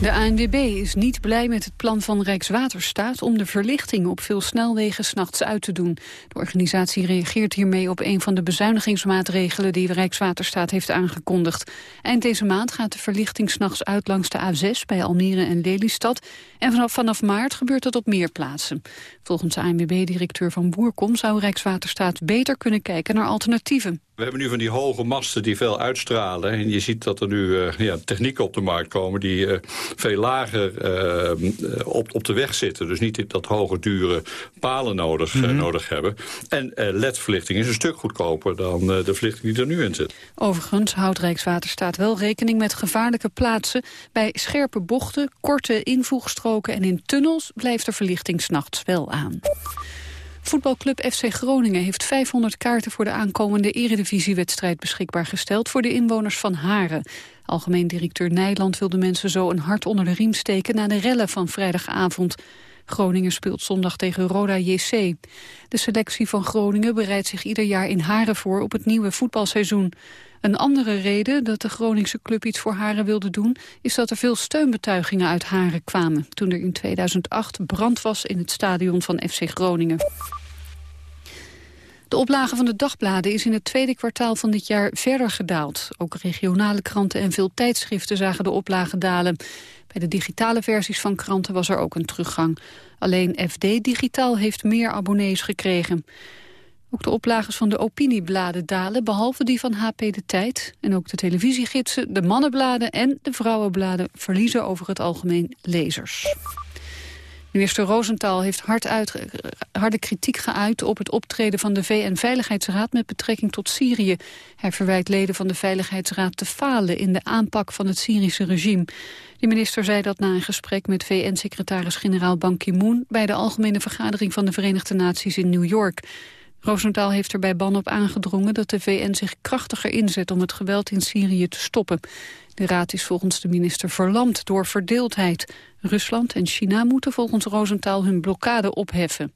De ANWB is niet blij met het plan van Rijkswaterstaat om de verlichting op veel snelwegen s'nachts uit te doen. De organisatie reageert hiermee op een van de bezuinigingsmaatregelen die Rijkswaterstaat heeft aangekondigd. Eind deze maand gaat de verlichting s'nachts uit langs de A6 bij Almere en Lelystad. En vanaf, vanaf maart gebeurt dat op meer plaatsen. Volgens ANWB-directeur Van Boerkom zou Rijkswaterstaat beter kunnen kijken naar alternatieven. We hebben nu van die hoge masten die veel uitstralen. En je ziet dat er nu uh, ja, technieken op de markt komen... die uh, veel lager uh, op, op de weg zitten. Dus niet dat hoge, dure palen nodig, mm -hmm. nodig hebben. En ledverlichting is een stuk goedkoper dan de verlichting die er nu in zit. Overigens houdt Rijkswaterstaat wel rekening met gevaarlijke plaatsen. Bij scherpe bochten, korte invoegstroken en in tunnels... blijft de verlichting s'nachts wel aan. Voetbalclub FC Groningen heeft 500 kaarten voor de aankomende eredivisiewedstrijd beschikbaar gesteld voor de inwoners van Haren. Algemeen directeur Nijland wil de mensen zo een hart onder de riem steken na de rellen van vrijdagavond. Groningen speelt zondag tegen Roda JC. De selectie van Groningen bereidt zich ieder jaar in Haren voor op het nieuwe voetbalseizoen. Een andere reden dat de Groningse club iets voor Haren wilde doen... is dat er veel steunbetuigingen uit Haren kwamen... toen er in 2008 brand was in het stadion van FC Groningen. De oplage van de dagbladen is in het tweede kwartaal van dit jaar verder gedaald. Ook regionale kranten en veel tijdschriften zagen de oplage dalen. Bij de digitale versies van kranten was er ook een teruggang. Alleen FD Digitaal heeft meer abonnees gekregen. Ook de oplages van de opiniebladen dalen, behalve die van HP De Tijd. En ook de televisiegidsen, de mannenbladen en de vrouwenbladen verliezen over het algemeen lezers. Minister Rosenthal heeft harde kritiek geuit op het optreden van de VN-veiligheidsraad met betrekking tot Syrië. Hij verwijt leden van de Veiligheidsraad te falen in de aanpak van het Syrische regime. De minister zei dat na een gesprek met VN-secretaris-generaal Ban Ki-moon bij de Algemene Vergadering van de Verenigde Naties in New York. Rosenthal heeft er bij Ban op aangedrongen dat de VN zich krachtiger inzet om het geweld in Syrië te stoppen. De raad is volgens de minister verlamd door verdeeldheid. Rusland en China moeten volgens Rosenthal hun blokkade opheffen.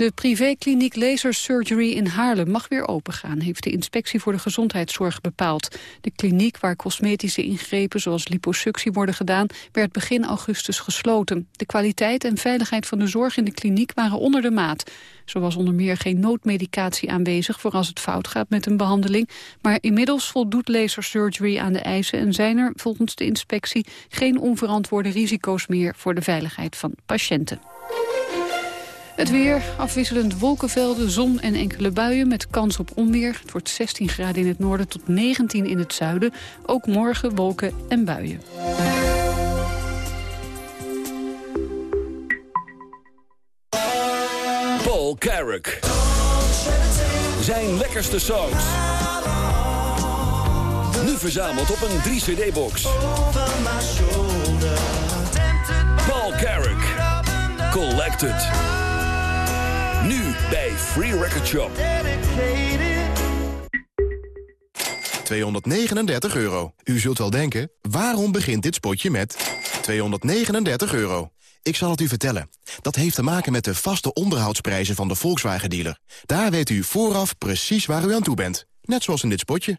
De privékliniek Laser Surgery in Haarlem mag weer opengaan, heeft de inspectie voor de gezondheidszorg bepaald. De kliniek waar cosmetische ingrepen zoals liposuctie worden gedaan, werd begin augustus gesloten. De kwaliteit en veiligheid van de zorg in de kliniek waren onder de maat. Zo was onder meer geen noodmedicatie aanwezig voor als het fout gaat met een behandeling. Maar inmiddels voldoet Laser Surgery aan de eisen en zijn er volgens de inspectie geen onverantwoorde risico's meer voor de veiligheid van patiënten. Het weer, afwisselend wolkenvelden, zon en enkele buien met kans op onweer. Het wordt 16 graden in het noorden tot 19 in het zuiden. Ook morgen wolken en buien. Paul Carrick. Zijn lekkerste songs. Nu verzameld op een 3-cd-box. Paul Carrick. Collected. Nu bij Free Record Shop. 239 euro. U zult wel denken, waarom begint dit spotje met 239 euro? Ik zal het u vertellen. Dat heeft te maken met de vaste onderhoudsprijzen van de Volkswagen-dealer. Daar weet u vooraf precies waar u aan toe bent. Net zoals in dit spotje.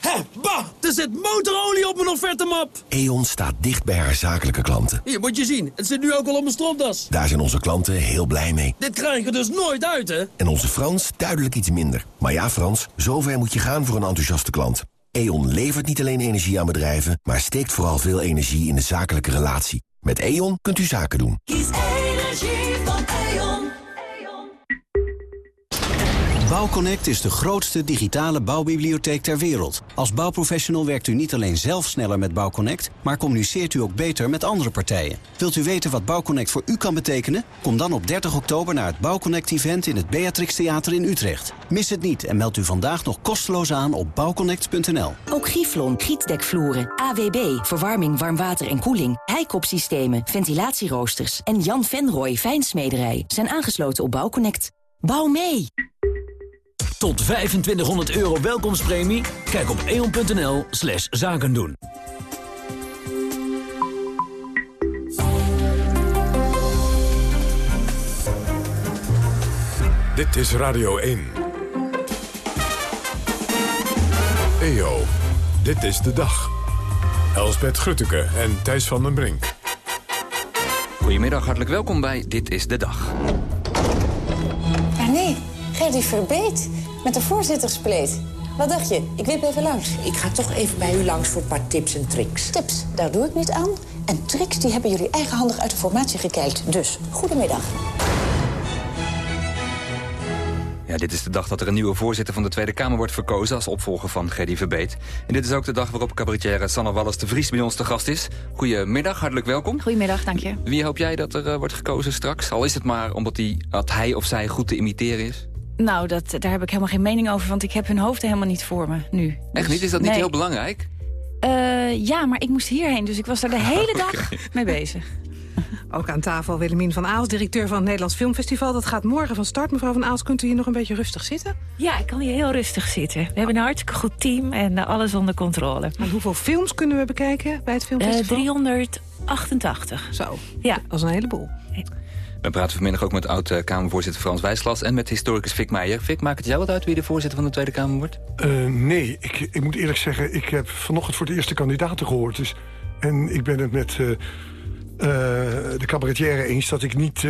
Hé, bah! Er zit motorolie op mijn offertemap! E.ON staat dicht bij haar zakelijke klanten. Hier, moet je zien. Het zit nu ook al op mijn stropdas. Daar zijn onze klanten heel blij mee. Dit krijg ik dus nooit uit, hè? En onze Frans duidelijk iets minder. Maar ja, Frans, zover moet je gaan voor een enthousiaste klant. E.ON levert niet alleen energie aan bedrijven... maar steekt vooral veel energie in de zakelijke relatie. Met E.ON kunt u zaken doen. Kies Bouwconnect is de grootste digitale bouwbibliotheek ter wereld. Als bouwprofessional werkt u niet alleen zelf sneller met Bouwconnect... maar communiceert u ook beter met andere partijen. Wilt u weten wat Bouwconnect voor u kan betekenen? Kom dan op 30 oktober naar het Bouwconnect-event... in het Beatrix Theater in Utrecht. Mis het niet en meld u vandaag nog kosteloos aan op bouwconnect.nl. Ook Giflon, gietdekvloeren, AWB, verwarming, warmwater en koeling... heikopsystemen, ventilatieroosters en Jan Venrooy Fijnsmederij... zijn aangesloten op Bouwconnect. Bouw mee! Tot 2500 euro welkomstpremie? Kijk op eon.nl slash zaken doen. Dit is Radio 1. EO, dit is de dag. Elsbeth Grutteke en Thijs van den Brink. Goedemiddag, hartelijk welkom bij Dit is de Dag. Gerdy Verbeet met de voorzitterspleet. Wat dacht je? Ik wip even langs. Ik ga toch even bij u langs voor een paar tips en tricks. Tips, daar doe ik niet aan. En tricks, die hebben jullie eigenhandig uit de formatie gekeild. Dus, goedemiddag. Ja, dit is de dag dat er een nieuwe voorzitter van de Tweede Kamer wordt verkozen... als opvolger van Gerdy Verbeet. En dit is ook de dag waarop cabaretière Sanne Wallis de Vries bij ons te gast is. Goedemiddag, hartelijk welkom. Goedemiddag, dank je. Wie hoop jij dat er uh, wordt gekozen straks? Al is het maar omdat hij, dat hij of zij goed te imiteren is? Nou, dat, daar heb ik helemaal geen mening over, want ik heb hun hoofd helemaal niet voor me nu. Echt niet? Is dat niet nee. heel belangrijk? Uh, ja, maar ik moest hierheen, dus ik was daar de hele dag okay. mee bezig. Ook aan tafel Willemien van Aals, directeur van het Nederlands Filmfestival. Dat gaat morgen van start. Mevrouw van Aals, kunt u hier nog een beetje rustig zitten? Ja, ik kan hier heel rustig zitten. We hebben een hartstikke goed team en uh, alles onder controle. Maar hoeveel films kunnen we bekijken bij het filmfestival? Uh, 388. Zo, ja. dat is een heleboel. We praten vanmiddag ook met oud-Kamervoorzitter Frans Wijsglas... en met historicus Fik Meijer. Fik, maakt het jou wat uit wie de voorzitter van de Tweede Kamer wordt? Uh, nee, ik, ik, moet eerlijk zeggen... ik heb vanochtend voor de eerste kandidaten gehoord. Dus, en ik ben het met uh, uh, de cabaretière eens dat ik niet...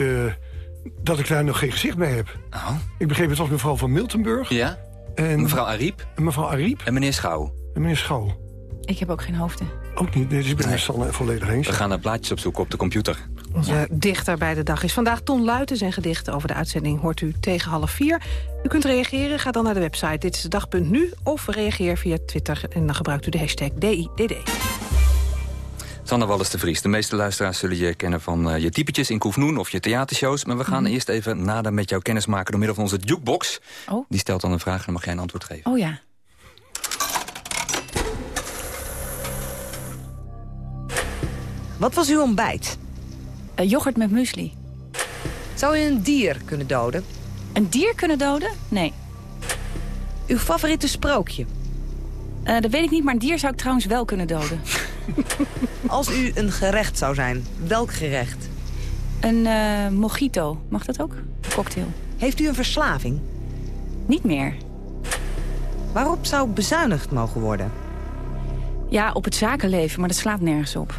dat ik daar nog geen gezicht bij heb. Oh. Ik begreep het was mevrouw van Miltenburg. Ja, en mevrouw Ariep. En mevrouw Ariep. En meneer Schouw. En meneer Schouw. Ik heb ook geen hoofden. Ook niet, dus ik ben nee. er Sanne volledig eens. We gaan naar plaatjes opzoeken op de computer. Onze ja. dichter bij de dag is vandaag Ton Luiten. Zijn gedichten over de uitzending hoort u tegen half vier. U kunt reageren, ga dan naar de website dit is de dag.nu... of reageer via Twitter en dan gebruikt u de hashtag DIDD. Sanne Wallis de Vries. De meeste luisteraars zullen je kennen van uh, je typetjes in Koefnoen of je theatershows. Maar we gaan mm. eerst even nader met jou kennis maken door middel van onze jukebox. Oh. Die stelt dan een vraag en dan mag jij een antwoord geven. Oh ja. Wat was uw ontbijt? Uh, yoghurt met muesli. Zou u een dier kunnen doden? Een dier kunnen doden? Nee. Uw favoriete sprookje? Uh, dat weet ik niet, maar een dier zou ik trouwens wel kunnen doden. Als u een gerecht zou zijn, welk gerecht? Een uh, mojito. Mag dat ook? Een cocktail. Heeft u een verslaving? Niet meer. Waarop zou bezuinigd mogen worden? Ja, op het zakenleven, maar dat slaat nergens op.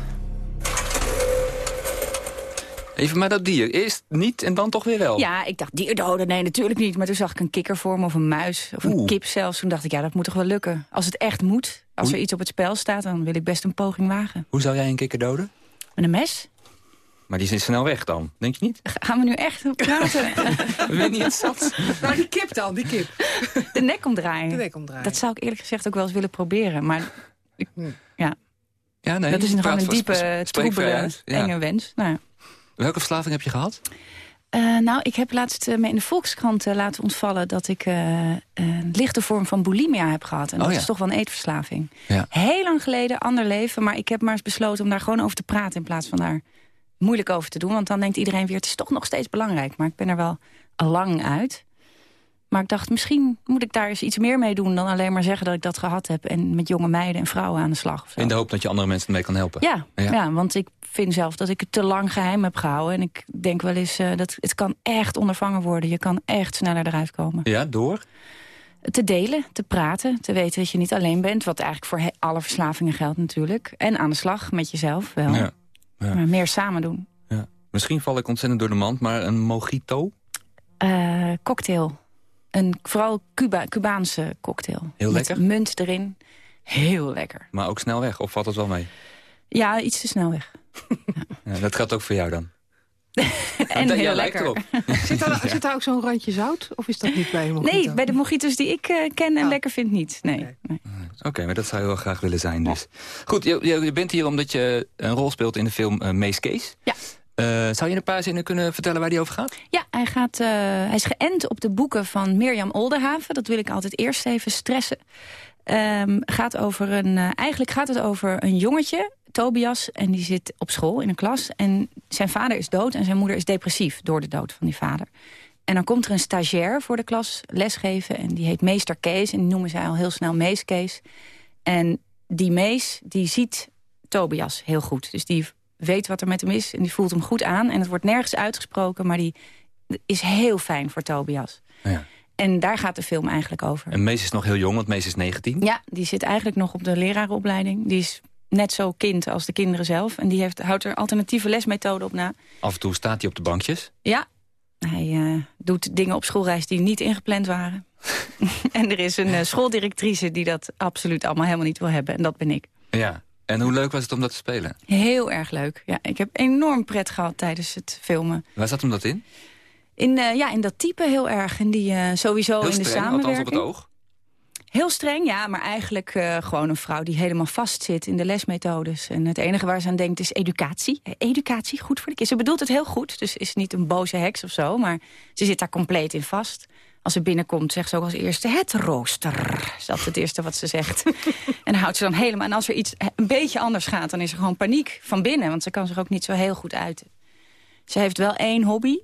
Even maar dat dier. Eerst niet en dan toch weer wel. Ja, ik dacht dierdoden. Nee, natuurlijk niet. Maar toen zag ik een kikker voor me of een muis of een kip zelfs. Toen dacht ik, ja, dat moet toch wel lukken. Als het echt moet, als Hoe? er iets op het spel staat... dan wil ik best een poging wagen. Hoe zou jij een kikker doden? Met een mes. Maar die is snel weg dan, denk je niet? Gaan we nu echt praten? we weten niet het zat. Nou, die kip dan, die kip. De nek omdraaien. De nek omdraaien. Dat zou ik eerlijk gezegd ook wel eens willen proberen. Maar ik, ja. ja nee, dat is nog een diepe, troebele, ja. enge wens. Nou ja. Welke verslaving heb je gehad? Uh, nou, ik heb laatst uh, me in de Volkskrant uh, laten ontvallen... dat ik een lichte vorm van bulimia heb gehad. En dat oh, ja. is toch wel een eetverslaving. Ja. Heel lang geleden, ander leven. Maar ik heb maar eens besloten om daar gewoon over te praten... in plaats van daar moeilijk over te doen. Want dan denkt iedereen weer, het is toch nog steeds belangrijk. Maar ik ben er wel al lang uit. Maar ik dacht, misschien moet ik daar eens iets meer mee doen... dan alleen maar zeggen dat ik dat gehad heb... en met jonge meiden en vrouwen aan de slag. In de hoop dat je andere mensen mee kan helpen? Ja, ja. ja want ik vind zelf dat ik het te lang geheim heb gehouden. En ik denk wel eens, uh, dat het kan echt ondervangen worden. Je kan echt sneller eruit komen. Ja, door? Te delen, te praten, te weten dat je niet alleen bent. Wat eigenlijk voor alle verslavingen geldt natuurlijk. En aan de slag met jezelf wel. Ja. Ja. Maar meer samen doen. Ja. Misschien val ik ontzettend door de mand, maar een mojito? Uh, cocktail. Een vooral Cuba, Cubaanse cocktail. Heel met lekker? munt erin. Heel lekker. Maar ook snel weg, of valt het wel mee? Ja, iets te snel weg. ja, dat gaat ook voor jou dan? en Ja, heel lijkt lekker. erop. Zit daar, zit daar ook zo'n randje zout? Of is dat niet bij een mojito? Nee, bij de mojitos die ik eh, ken en lekker vind niet. Nee. nee. Oké, maar dat zou je wel graag willen zijn dus. Goed, je, je bent hier omdat je een rol speelt in de film uh, Mees Kees. Ja. Eh, zou je een paar zinnen kunnen vertellen waar die over gaat? Ja, hij, gaat, eh, hij is geënt op de boeken van Mirjam Olderhaven. Dat wil ik altijd eerst even stressen. Ehm, gaat over een, eh, eigenlijk gaat het over een jongetje, Tobias... en die zit op school in een klas. En zijn vader is dood en zijn moeder is depressief... door de dood van die vader. En dan komt er een stagiair voor de klas lesgeven... en die heet meester Kees en die noemen zij al heel snel Mees Kees. En die Mees, die ziet Tobias heel goed. Dus die weet wat er met hem is en die voelt hem goed aan. En het wordt nergens uitgesproken, maar die is heel fijn voor Tobias. Ja. En daar gaat de film eigenlijk over. En Mees is nog heel jong, want Mees is 19. Ja, die zit eigenlijk nog op de lerarenopleiding. Die is net zo kind als de kinderen zelf. En die heeft, houdt er alternatieve lesmethoden op na. Af en toe staat hij op de bankjes. Ja, hij uh, doet dingen op schoolreis die niet ingepland waren. en er is een uh, schooldirectrice die dat absoluut allemaal helemaal niet wil hebben. En dat ben ik. Ja, en hoe leuk was het om dat te spelen? Heel erg leuk. Ja, ik heb enorm pret gehad tijdens het filmen. Waar zat hem dat in? In, uh, ja, in dat type heel erg. En die uh, sowieso heel in de streng, samenwerking. althans op het oog? Heel streng, ja, maar eigenlijk uh, gewoon een vrouw die helemaal vastzit in de lesmethodes. En het enige waar ze aan denkt is educatie. Educatie, goed voor de kinderen. Ze bedoelt het heel goed, dus is niet een boze heks of zo. Maar ze zit daar compleet in vast. Als ze binnenkomt, zegt ze ook als eerste het rooster. Is dat het eerste wat ze zegt. en houdt ze dan helemaal. En als er iets een beetje anders gaat, dan is er gewoon paniek van binnen. Want ze kan zich ook niet zo heel goed uiten. Ze heeft wel één hobby.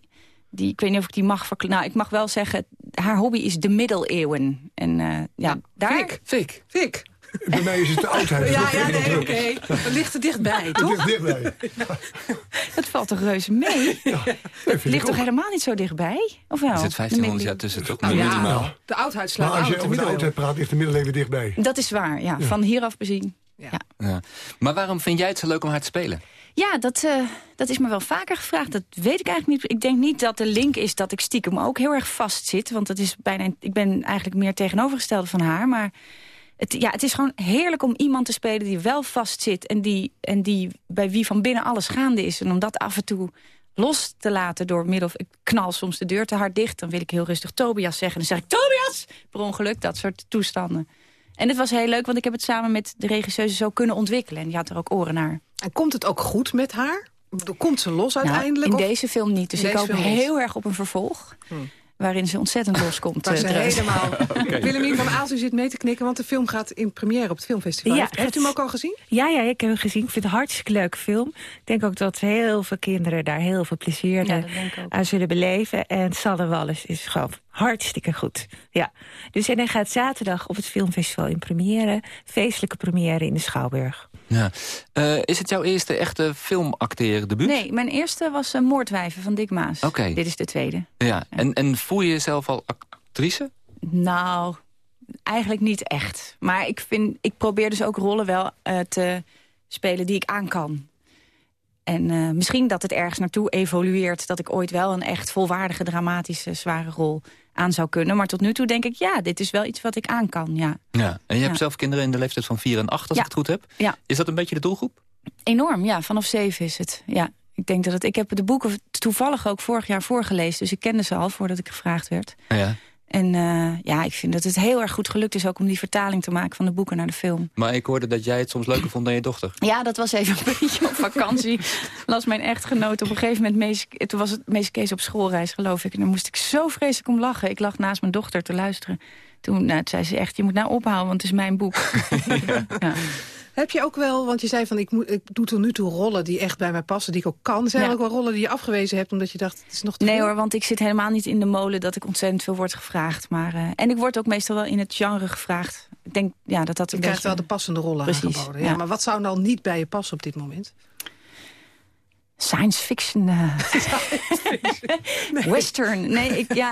Die, ik weet niet of ik die mag verklaren. Nou, ik mag wel zeggen, haar hobby is de middeleeuwen. En uh, ja, daar... Fik, fik, fik. Bij mij is het de oudheid. ja, ja, nee, oké. Okay. Dat ligt er dichtbij, toch? Het ligt dichtbij. Dat valt toch reuze mee? Ja, het ligt toch helemaal niet zo dichtbij? Of wel? Er zit 1500 jaar tussen, toch? Nou, ja, de oudheid slaat Maar als je oud, over de oudheid praat, ligt de middeleeuwen dichtbij. Dat is waar, ja. ja. Van hieraf bezien. Ja. ja. Maar waarom vind jij het zo leuk om haar te spelen? Ja, dat, uh, dat is me wel vaker gevraagd. Dat weet ik eigenlijk niet. Ik denk niet dat de link is dat ik stiekem ook heel erg vast zit. Want dat is bijna, ik ben eigenlijk meer tegenovergestelde van haar. Maar het, ja, het is gewoon heerlijk om iemand te spelen die wel vast zit. En, die, en die, bij wie van binnen alles gaande is. En om dat af en toe los te laten door middel... Ik knal soms de deur te hard dicht. Dan wil ik heel rustig Tobias zeggen. Dan zeg ik Tobias! Per ongeluk, dat soort toestanden. En het was heel leuk, want ik heb het samen met de regisseuse zo kunnen ontwikkelen. En die had er ook oren naar. En komt het ook goed met haar? Komt ze los uiteindelijk? Nou, in of? deze film niet. Dus In ik hoop heel erg op een vervolg. Hmm. Waarin ze ontzettend loskomt. Ze eruit. helemaal... Willemien van Aals, u zit mee te knikken, want de film gaat in première op het filmfestival. Ja, heeft, u hem ook al gezien? Ja, ja, ik heb hem gezien. Ik vind het een hartstikke leuke film. Ik denk ook dat heel veel kinderen daar heel veel plezier Ja, dat aan zullen beleven. En Sanne Wallis is gewoon hartstikke goed. Ja. Dus en hij gaat zaterdag op het filmfestival in première. Feestelijke première in de Schouwburg. Ja. Uh, is het jouw eerste echte filmacteerdebuut? Nee, mijn eerste was uh, Moordwijven van Dick Maas. Oké. Dit is de tweede. Ja. En, en voel je jezelf al actrice? Nou, eigenlijk niet echt. Maar ik, vind, ik probeer dus ook rollen wel uh, te spelen die ik aan kan. En uh, misschien dat het ergens naartoe evolueert... dat ik ooit wel een echt volwaardige, dramatische, zware rol aan zou kunnen. Maar tot nu toe denk ik, ja, dit is wel iets wat ik aan kan, ja. Ja. En je hebt Ja. zelf kinderen in de leeftijd van 4 en 8, als Ja. ik het goed heb. Ja. Is dat een beetje de doelgroep? Enorm, ja. Vanaf zeven is het, ja. Ik denk dat het... Ik heb de boeken toevallig ook vorig jaar voorgelezen. Dus ik kende ze al voordat ik gevraagd werd. Ja. En uh, ja, ik vind dat het heel erg goed gelukt is... ook om die vertaling te maken van de boeken naar de film. Maar ik hoorde dat jij het soms leuker vond dan je dochter. Ja, dat was even een beetje op vakantie. Las mijn echtgenoot op een gegeven moment... Mees, toen was het meeste Kees op schoolreis, geloof ik. En daar moest ik zo vreselijk om lachen. Ik lag naast mijn dochter te luisteren. Toen, nou, toen zei ze echt, je moet nou ophouden, want het is mijn boek. ja. Heb je ook wel, want je zei van ik, moet, ik doe tot nu toe rollen die echt bij mij passen, die ik ook kan. Zijn er ook wel rollen die je afgewezen hebt omdat je dacht het is nog te Nee veel? hoor, want ik zit helemaal niet in de molen dat ik ontzettend veel word gevraagd. Maar, uh, en ik word ook meestal wel in het genre gevraagd. Ik denk ja, dat dat Je een krijgt beetje... wel de passende rollen Precies, aangeboden. Ja, ja. Maar wat zou nou niet bij je passen op dit moment? Science fiction. uh, Western. Nee, ik, ja,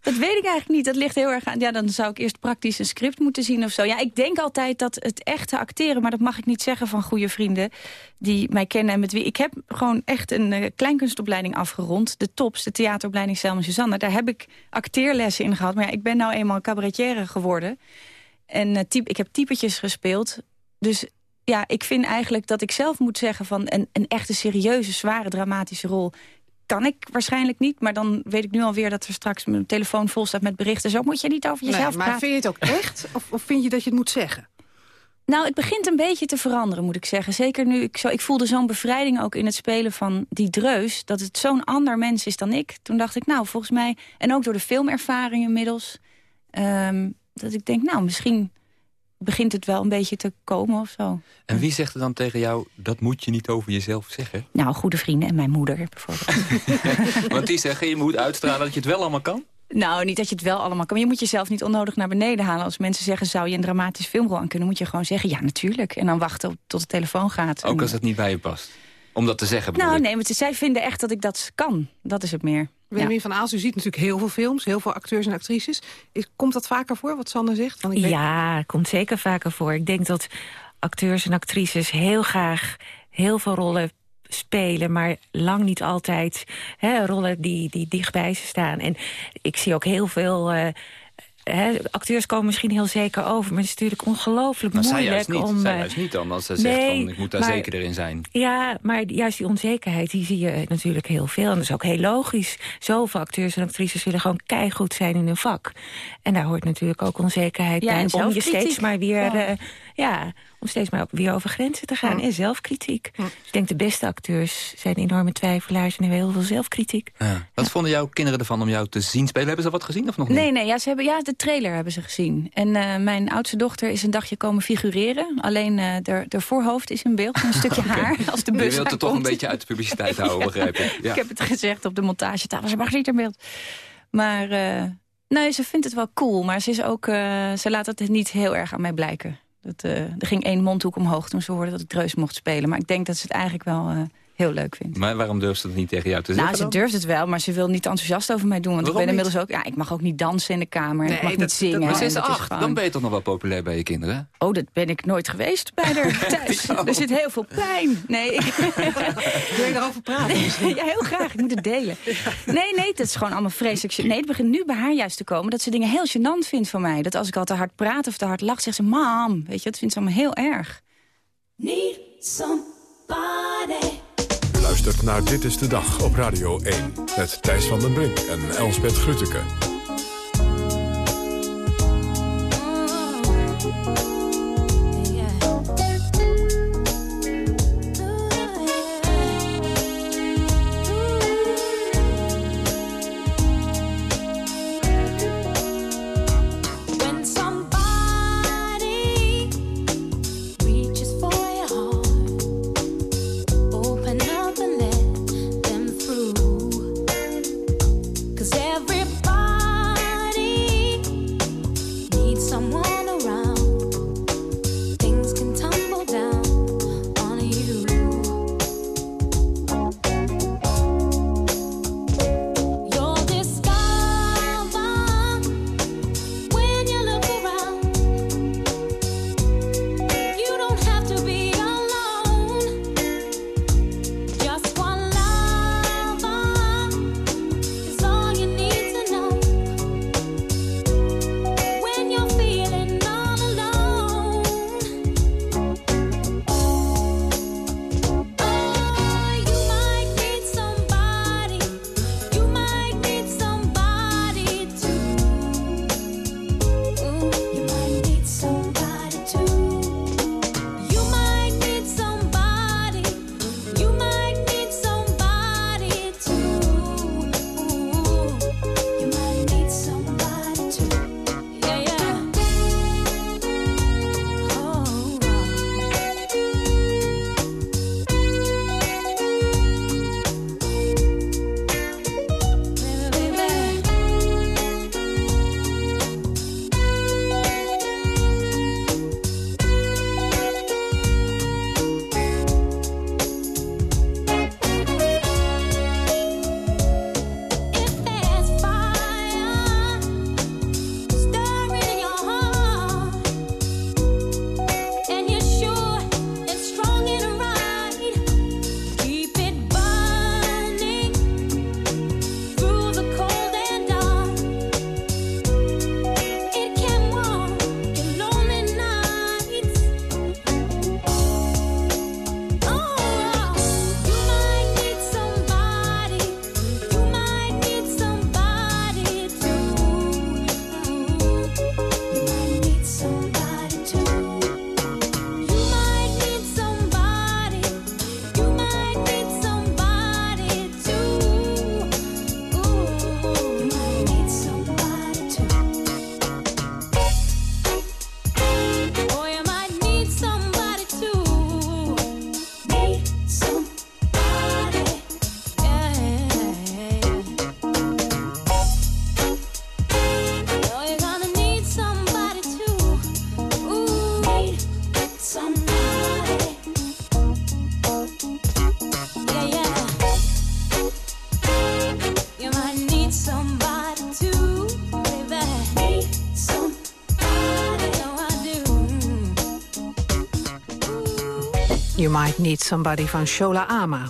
dat weet ik eigenlijk niet. Dat ligt heel erg aan. Ja, dan zou ik eerst praktisch een script moeten zien of zo. Ja, ik denk altijd dat het echte acteren, maar dat mag ik niet zeggen van goede vrienden die mij kennen en met wie. Ik heb gewoon echt een uh, kleinkunstopleiding afgerond. De tops, de theateropleiding Selma Suzanne. Daar heb ik acteerlessen in gehad. Maar ja, ik ben nou eenmaal cabaretière geworden. En uh, type, ik heb typetjes gespeeld. Dus ja, ik vind eigenlijk dat ik zelf moet zeggen van een, een echte serieuze, zware, dramatische rol kan ik waarschijnlijk niet. Maar dan weet ik nu alweer dat er straks mijn telefoon vol staat met berichten. Zo moet je niet over jezelf nee, maar praten. vind je het ook echt? Of, of vind je dat je het moet zeggen? Nou, het begint een beetje te veranderen, moet ik zeggen. Zeker nu, ik, zo, ik voelde zo'n bevrijding ook in het spelen van die dreus... dat het zo'n ander mens is dan ik. Toen dacht ik, nou, volgens mij... en ook door de filmervaring inmiddels... ehm, dat ik denk, nou, misschien begint het wel een beetje te komen of zo. En wie zegt er dan tegen jou, dat moet je niet over jezelf zeggen? Nou, goede vrienden en mijn moeder bijvoorbeeld. Want die zeggen, je moet uitstralen dat je het wel allemaal kan? Nou, niet dat je het wel allemaal kan. Maar je moet jezelf niet onnodig naar beneden halen. Als mensen zeggen, zou je een dramatisch filmrol aan kunnen... moet je gewoon zeggen, ja, natuurlijk. En dan wachten tot de telefoon gaat. Ook En- als het niet bij je past? Om dat te zeggen Nou, ik. nee, want zij vinden echt dat ik dat kan. Dat is het meer. Benjamin van Aals, u ziet natuurlijk heel veel films, heel veel acteurs en actrices. Is, komt dat vaker voor, wat Sander zegt? Want ik weet- Ja, komt zeker vaker voor. Ik denk dat acteurs en actrices heel graag heel veel rollen spelen... maar lang niet altijd hè, rollen die, die dichtbij ze staan. En ik zie ook heel veel... eh, hè, acteurs komen misschien heel zeker over... maar het is natuurlijk ongelooflijk Maar zij moeilijk juist niet. om... zij eh, juist niet dan, als ze nee, zegt van, ik moet daar maar- zeker in zijn. ja, maar juist die onzekerheid, die zie je natuurlijk heel veel. En dat is ook heel logisch. Zoveel acteurs en actrices willen gewoon keigoed zijn in hun vak. En daar hoort natuurlijk ook onzekerheid Ja, bij. en Om je steeds maar weer... Ja. eh, ja, om steeds maar weer over grenzen te gaan. En zelfkritiek. Dus ik denk de beste acteurs zijn enorme twijfelaars... en hebben heel veel zelfkritiek. Ja. Wat vonden jouw kinderen ervan om jou te zien spelen? Hebben ze wat gezien of nog niet? Nee, nee, ja, ze hebben, ja, de trailer hebben ze gezien. En eh, mijn oudste dochter is een dagje komen figureren. Alleen eh de, de voorhoofd is in beeld, een stukje haar. Als de bus je wilt het toch een beetje uit de publiciteit houden, begrijp ik. Ja. Ik heb het gezegd op de montagetafel, ze mag niet in beeld. Maar eh, nee, ze vindt het wel cool. Maar ze, is ook, eh, ze laat het niet heel erg aan mij blijken. Dat, eh, er ging één mondhoek omhoog toen ze hoorde dat ik Dreus mocht spelen. Maar ik denk dat ze het eigenlijk wel eh, heel leuk vindt. Maar waarom durft ze het niet tegen jou te Nou, zeggen ze dan? durft het wel, maar ze wil niet enthousiast over mij doen. Want Waarom ik ben inmiddels ook... Ja, ik mag ook niet dansen in de kamer. En ik mag dat- niet zingen. Maar ze is dat acht, gewoon- dan ben je toch nog wel populair bij je kinderen? Oh, dat ben ik nooit geweest bij haar thuis. Er zit heel veel pijn. Nee, ik... Wil je daarover praten? ja, heel graag. Ik moet het delen. Nee, nee, dat is gewoon allemaal vreselijk. Nee, het begint nu bij haar juist te komen dat ze dingen heel gênant vindt van mij. Dat als ik al te hard praat of te hard lach, zegt ze... Mam, weet je, dat vindt ze allemaal heel erg. Need somebody. Luistert naar Dit is de Dag op Radio 1. Met Thijs van den Brink en Elsbeth Grutteke. You Might Need Somebody van Shola Ama.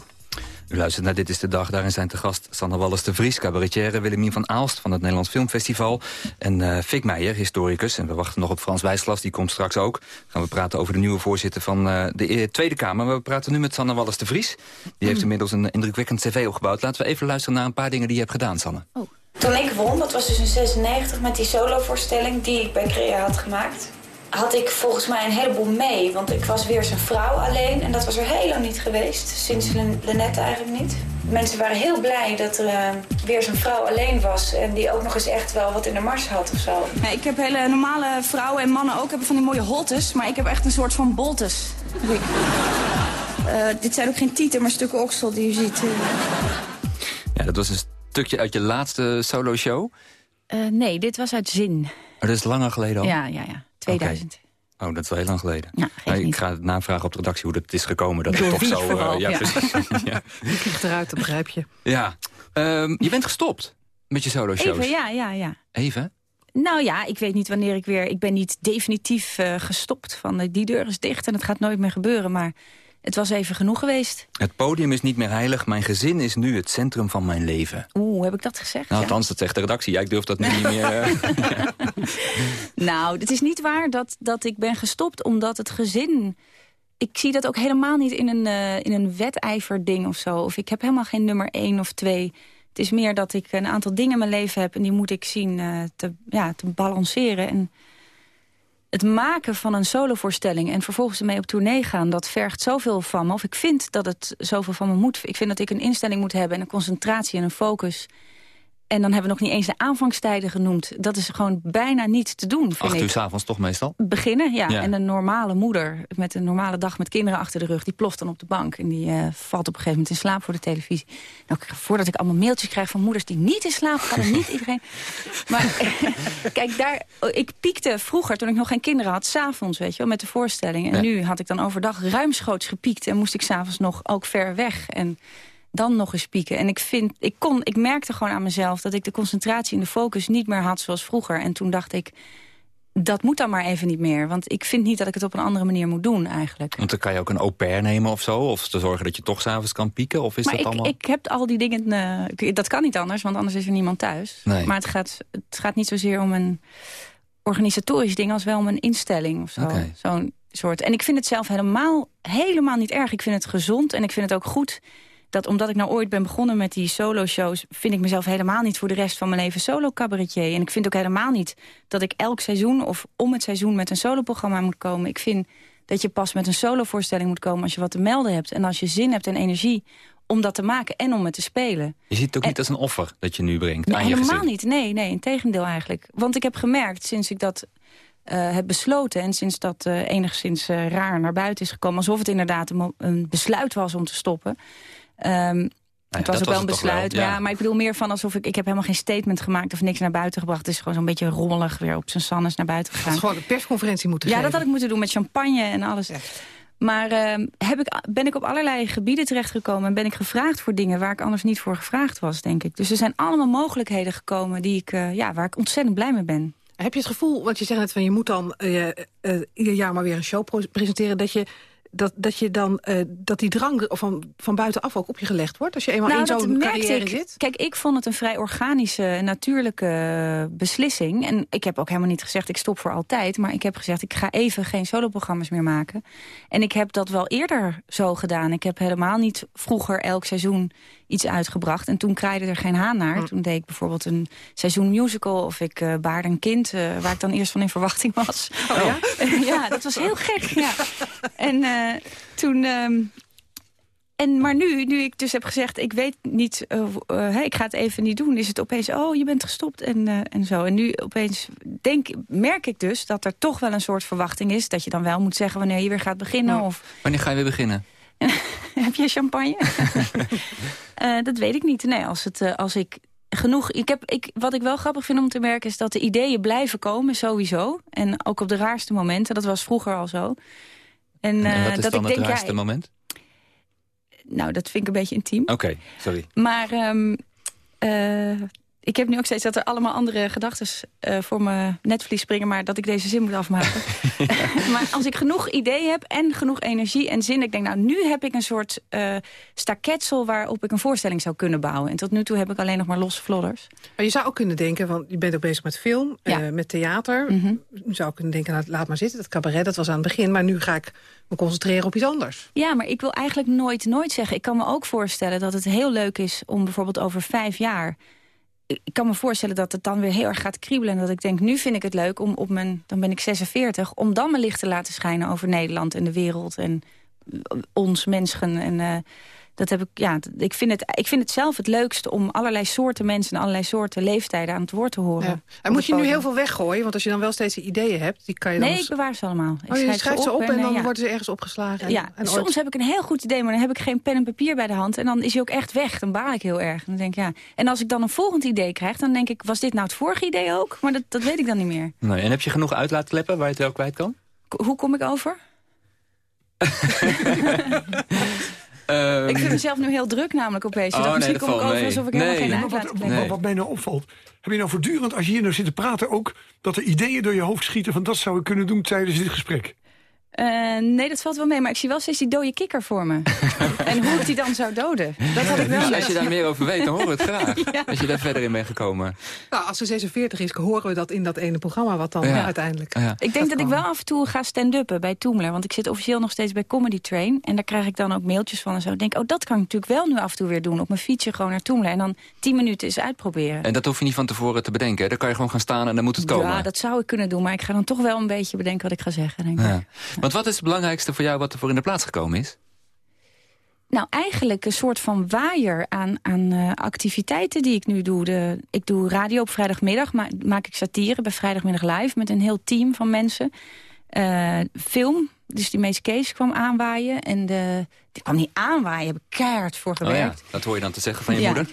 U luistert naar Dit is de Dag. Daarin zijn te gast Sanne Wallis de Vries, cabaretière... Willemien van Aalst van het Nederlands Filmfestival... en uh, Fik Meijer, historicus. En we wachten nog op Frans Wijsglas, die komt straks ook. Gaan we praten over de nieuwe voorzitter van uh, de Tweede Kamer. We praten nu met Sanne Wallis de Vries. Die heeft inmiddels een indrukwekkend cv opgebouwd. Laten we even luisteren naar een paar dingen die je hebt gedaan, Sanne. Oh. Toen ik won, dat was dus in 96 met die solovoorstelling... die ik bij Crea had gemaakt had ik volgens mij een heleboel mee. Want ik was weer zijn vrouw alleen. En dat was er heel lang niet geweest. Sinds Lenette eigenlijk niet. Mensen waren heel blij dat er uh, weer zijn vrouw alleen was. En die ook nog eens echt wel wat in de mars had of zo. Ja, ik heb hele normale vrouwen en mannen ook hebben van die mooie holtes. Maar ik heb echt een soort van boltes. Uh, dit zijn ook geen tieten, maar stukken oksel die u ziet. Ja, dat was een stukje uit je laatste solo show. Uh, nee, dit was uit Zin. Oh, dat is langer geleden al? Ja, ja, ja. 2000. Okay. Oh, dat is wel heel lang geleden. Ja, nou, ik ga het navragen op de redactie hoe dat is gekomen. Dat het toch zo. Uh, ja, ja. precies. ja. Je krijgt eruit, dat begrijp je. Ja. Um, je bent gestopt met je solo shows. Even, ja, ja, ja. Even? Nou ja, ik weet niet wanneer ik weer... Ik ben niet definitief uh, gestopt van uh, die deur is dicht en het gaat nooit meer gebeuren. Maar het was even genoeg geweest. Het podium is niet meer heilig. Mijn gezin is nu het centrum van mijn leven. Oeh, heb ik dat gezegd? Nou, ja. althans, dat zegt de redactie. Ja, ik durf dat nu niet meer... Uh... nou, het is niet waar dat, dat ik ben gestopt omdat het gezin... Ik zie dat ook helemaal niet in een, uh, in een wedijverding of zo. Of ik heb helemaal geen nummer één of twee. Het is meer dat ik een aantal dingen in mijn leven heb... en die moet ik zien uh, te, ja, te balanceren. En het maken van een solovoorstelling en vervolgens ermee op tournee gaan... dat vergt zoveel van me. Of ik vind dat het zoveel van me moet. Ik vind dat ik een instelling moet hebben en een concentratie en een focus. En dan hebben we nog niet eens de aanvangstijden genoemd. Dat is gewoon bijna niet te doen, vind Acht ik. uur s'avonds toch meestal? Beginnen, ja. Ja. En een normale moeder met een normale dag met kinderen achter de rug... die ploft dan op de bank en die uh, valt op een gegeven moment in slaap voor de televisie. Nou, voordat ik allemaal mailtjes krijg van moeders die niet in slaap vallen... niet iedereen. Maar kijk, daar, ik piekte vroeger, toen ik nog geen kinderen had... s'avonds, weet je wel, met de voorstelling. En Ja. nu had ik dan overdag ruimschoots gepiekt... en moest ik s'avonds nog ook ver weg... En dan nog eens pieken. En ik, vind, ik, kon, ik merkte gewoon aan mezelf dat ik de concentratie en de focus niet meer had zoals vroeger. En toen dacht ik, dat moet dan maar even niet meer. Want ik vind niet dat ik het op een andere manier moet doen eigenlijk. Want dan kan je ook een au pair nemen of zo? Of te zorgen dat je toch s'avonds kan pieken? Of is maar dat ik, allemaal... ik heb al die dingen... eh, dat kan niet anders, want anders is er niemand thuis. Nee. Maar het gaat, het gaat niet zozeer om een organisatorisch ding... als wel om een instelling of zo. Zo'n soort. En ik vind het zelf helemaal, helemaal niet erg. Ik vind het gezond en ik vind het ook goed dat omdat ik nou ooit ben begonnen met die solo-shows... vind ik mezelf helemaal niet voor de rest van mijn leven solo-cabaretier. En ik vind ook helemaal niet dat ik elk seizoen... of om het seizoen met een soloprogramma moet komen. Ik vind dat je pas met een solovoorstelling moet komen... als je wat te melden hebt en als je zin hebt en energie om dat te maken en om het te spelen. Je ziet het ook En- niet als een offer dat je nu brengt Nee, aan je helemaal gezin. niet. Nee, nee, in tegendeel eigenlijk. Want ik heb gemerkt, sinds ik dat eh, heb besloten... en sinds dat eh, enigszins eh, raar naar buiten is gekomen... alsof het inderdaad een besluit was om te stoppen... Ehm, het was ook was wel een wel, besluit, ja. ja. maar ik bedoel meer van alsof ik... Ik heb helemaal geen statement gemaakt of niks naar buiten gebracht. Het is gewoon zo'n beetje rommelig weer op zijn sannes naar buiten gegaan. Gewoon een persconferentie moeten Ja, geven. dat had ik moeten doen met champagne en alles. Maar ehm, heb ik, ben ik op allerlei gebieden terechtgekomen... en ben ik gevraagd voor dingen waar ik anders niet voor gevraagd was, denk ik. Dus er zijn allemaal mogelijkheden gekomen die ik, eh, ja, waar ik ontzettend blij mee ben. Heb je het gevoel, want je zegt net van je moet dan eh, eh, ieder jaar maar weer een show presenteren... dat je, dat, dat je dan eh, dat die drang van, van buitenaf ook op je gelegd wordt... als je eenmaal in Nou, dat zo'n carrière ik. zit? Kijk, ik vond het een vrij organische, natuurlijke eh, beslissing. En ik heb ook helemaal niet gezegd, ik stop voor altijd. Maar ik heb gezegd, ik ga even geen soloprogramma's meer maken. En ik heb dat wel eerder zo gedaan. Ik heb helemaal niet vroeger elk seizoen iets uitgebracht. En toen kraaide er geen haan naar. Toen deed ik bijvoorbeeld een seizoen musical... of ik uh, baarde een kind, uh, waar ik dan eerst van in verwachting was. Oh, ja? ja, dat was heel gek, ja. En toen... Um, en, maar nu, nu ik dus heb gezegd, ik weet niet, uh, uh, hey, ik ga het even niet doen... is het opeens, oh, je bent gestopt en, uh, en zo. En nu opeens denk, merk ik dus dat er toch wel een soort verwachting is... dat je dan wel moet zeggen wanneer je weer gaat beginnen. Of... Wanneer ga je weer beginnen? heb je champagne? dat weet ik niet. Nee, als, het, als ik genoeg... Ik heb, ik, wat ik wel grappig vind om te merken is dat de ideeën blijven komen, sowieso. En ook op de raarste momenten. Dat was vroeger al zo. En, uh, en wat is dat dan ik het raarste ja, moment? Nou, dat vind ik een beetje intiem. Oké, okay, sorry. Maar... Um, ik heb nu ook steeds dat er allemaal andere gedachten voor mijn netvlies springen... maar dat ik deze zin moet afmaken. maar als ik genoeg ideeën heb en genoeg energie en zin... ik denk, nou, nu heb ik een soort uh, staketsel waarop ik een voorstelling zou kunnen bouwen. En tot nu toe heb ik alleen nog maar losse vlodders. Maar je zou ook kunnen denken, want je bent ook bezig met film, ja. uh, met theater. Je zou kunnen denken, nou, laat maar zitten, dat cabaret, dat was aan het begin... maar nu ga ik me concentreren op iets anders. Ja, maar ik wil eigenlijk nooit, nooit zeggen... ik kan me ook voorstellen dat het heel leuk is om bijvoorbeeld over vijf jaar ik kan me voorstellen dat het dan weer heel erg gaat kriebelen. En dat ik denk, nu vind ik het leuk om op mijn... dan ben ik 46, om dan mijn licht te laten schijnen over Nederland en de wereld. En ons, mensen. En uh, dat heb ik, ja, ik vind, het, ik vind het zelf het leukste om allerlei soorten mensen... en allerlei soorten leeftijden aan het woord te horen. Ja. En moet je nu heel veel weggooien? Want als je dan wel steeds ideeën hebt, die kan je dan... Nee, ik bewaar ze allemaal. Ik oh, je schrijf, schrijft ze op, en, en dan ja. worden ze ergens opgeslagen. En, ja, en soms ooit... heb ik een heel goed idee, maar dan heb ik geen pen en papier bij de hand. En dan is hij ook echt weg. Dan baal ik heel erg. Dan denk ik, ja. En als ik dan een volgend idee krijg, dan denk ik... was dit nou het vorige idee ook? Maar dat, dat weet ik dan niet meer. Nee, en heb je genoeg uitlaatkleppen waar je het wel kwijt kan? K hoe kom ik over? Um... Ik vind mezelf nu heel druk namelijk opeens. Oh, oh, misschien nee, kom ik over mee. alsof ik nee. helemaal geen wat, uitlaat wat, wat mij nou opvalt, heb je nou voortdurend, als je hier nou zit te praten... ook dat er ideeën door je hoofd schieten van dat zou ik kunnen doen tijdens dit gesprek? Uh, nee, dat valt wel mee, maar ik zie wel steeds die dode kikker voor me. en hoe ik die dan zou doden, dat had ik wel. Dus als je daar meer over weet, dan horen we het graag. ja. Als je daar verder in bent gekomen. Nou, als ze 46 is, horen we dat in dat ene programma wat dan ja. uiteindelijk... Ja. Ik denk dat, dat ik wel af en toe ga stand-uppen bij Toemler. Want ik zit officieel nog steeds bij Comedy Train. En daar krijg ik dan ook mailtjes van en zo. Ik denk, oh, dat kan ik natuurlijk wel nu af en toe weer doen. Op mijn fietsje gewoon naar Toemler. En dan 10 minuten eens uitproberen. En dat hoef je niet van tevoren te bedenken. Dan kan je gewoon gaan staan en dan moet het komen. Ja, dat zou ik kunnen doen. Maar ik ga dan toch wel een beetje bedenken wat ik ga zeggen. Denk ik. Want wat is het belangrijkste voor jou wat er voor in de plaats gekomen is? Nou, eigenlijk een soort van waaier aan, aan uh, activiteiten die ik nu doe. De, ik doe radio op vrijdagmiddag, ma maak ik satire bij Vrijdagmiddag Live... met een heel team van mensen. Uh, film, dus die Mees Kees kwam aanwaaien. En de, die kwam niet aanwaaien, heb ik keihard voor gewerkt. Oh ja, dat hoor je dan te zeggen van je ja, moeder?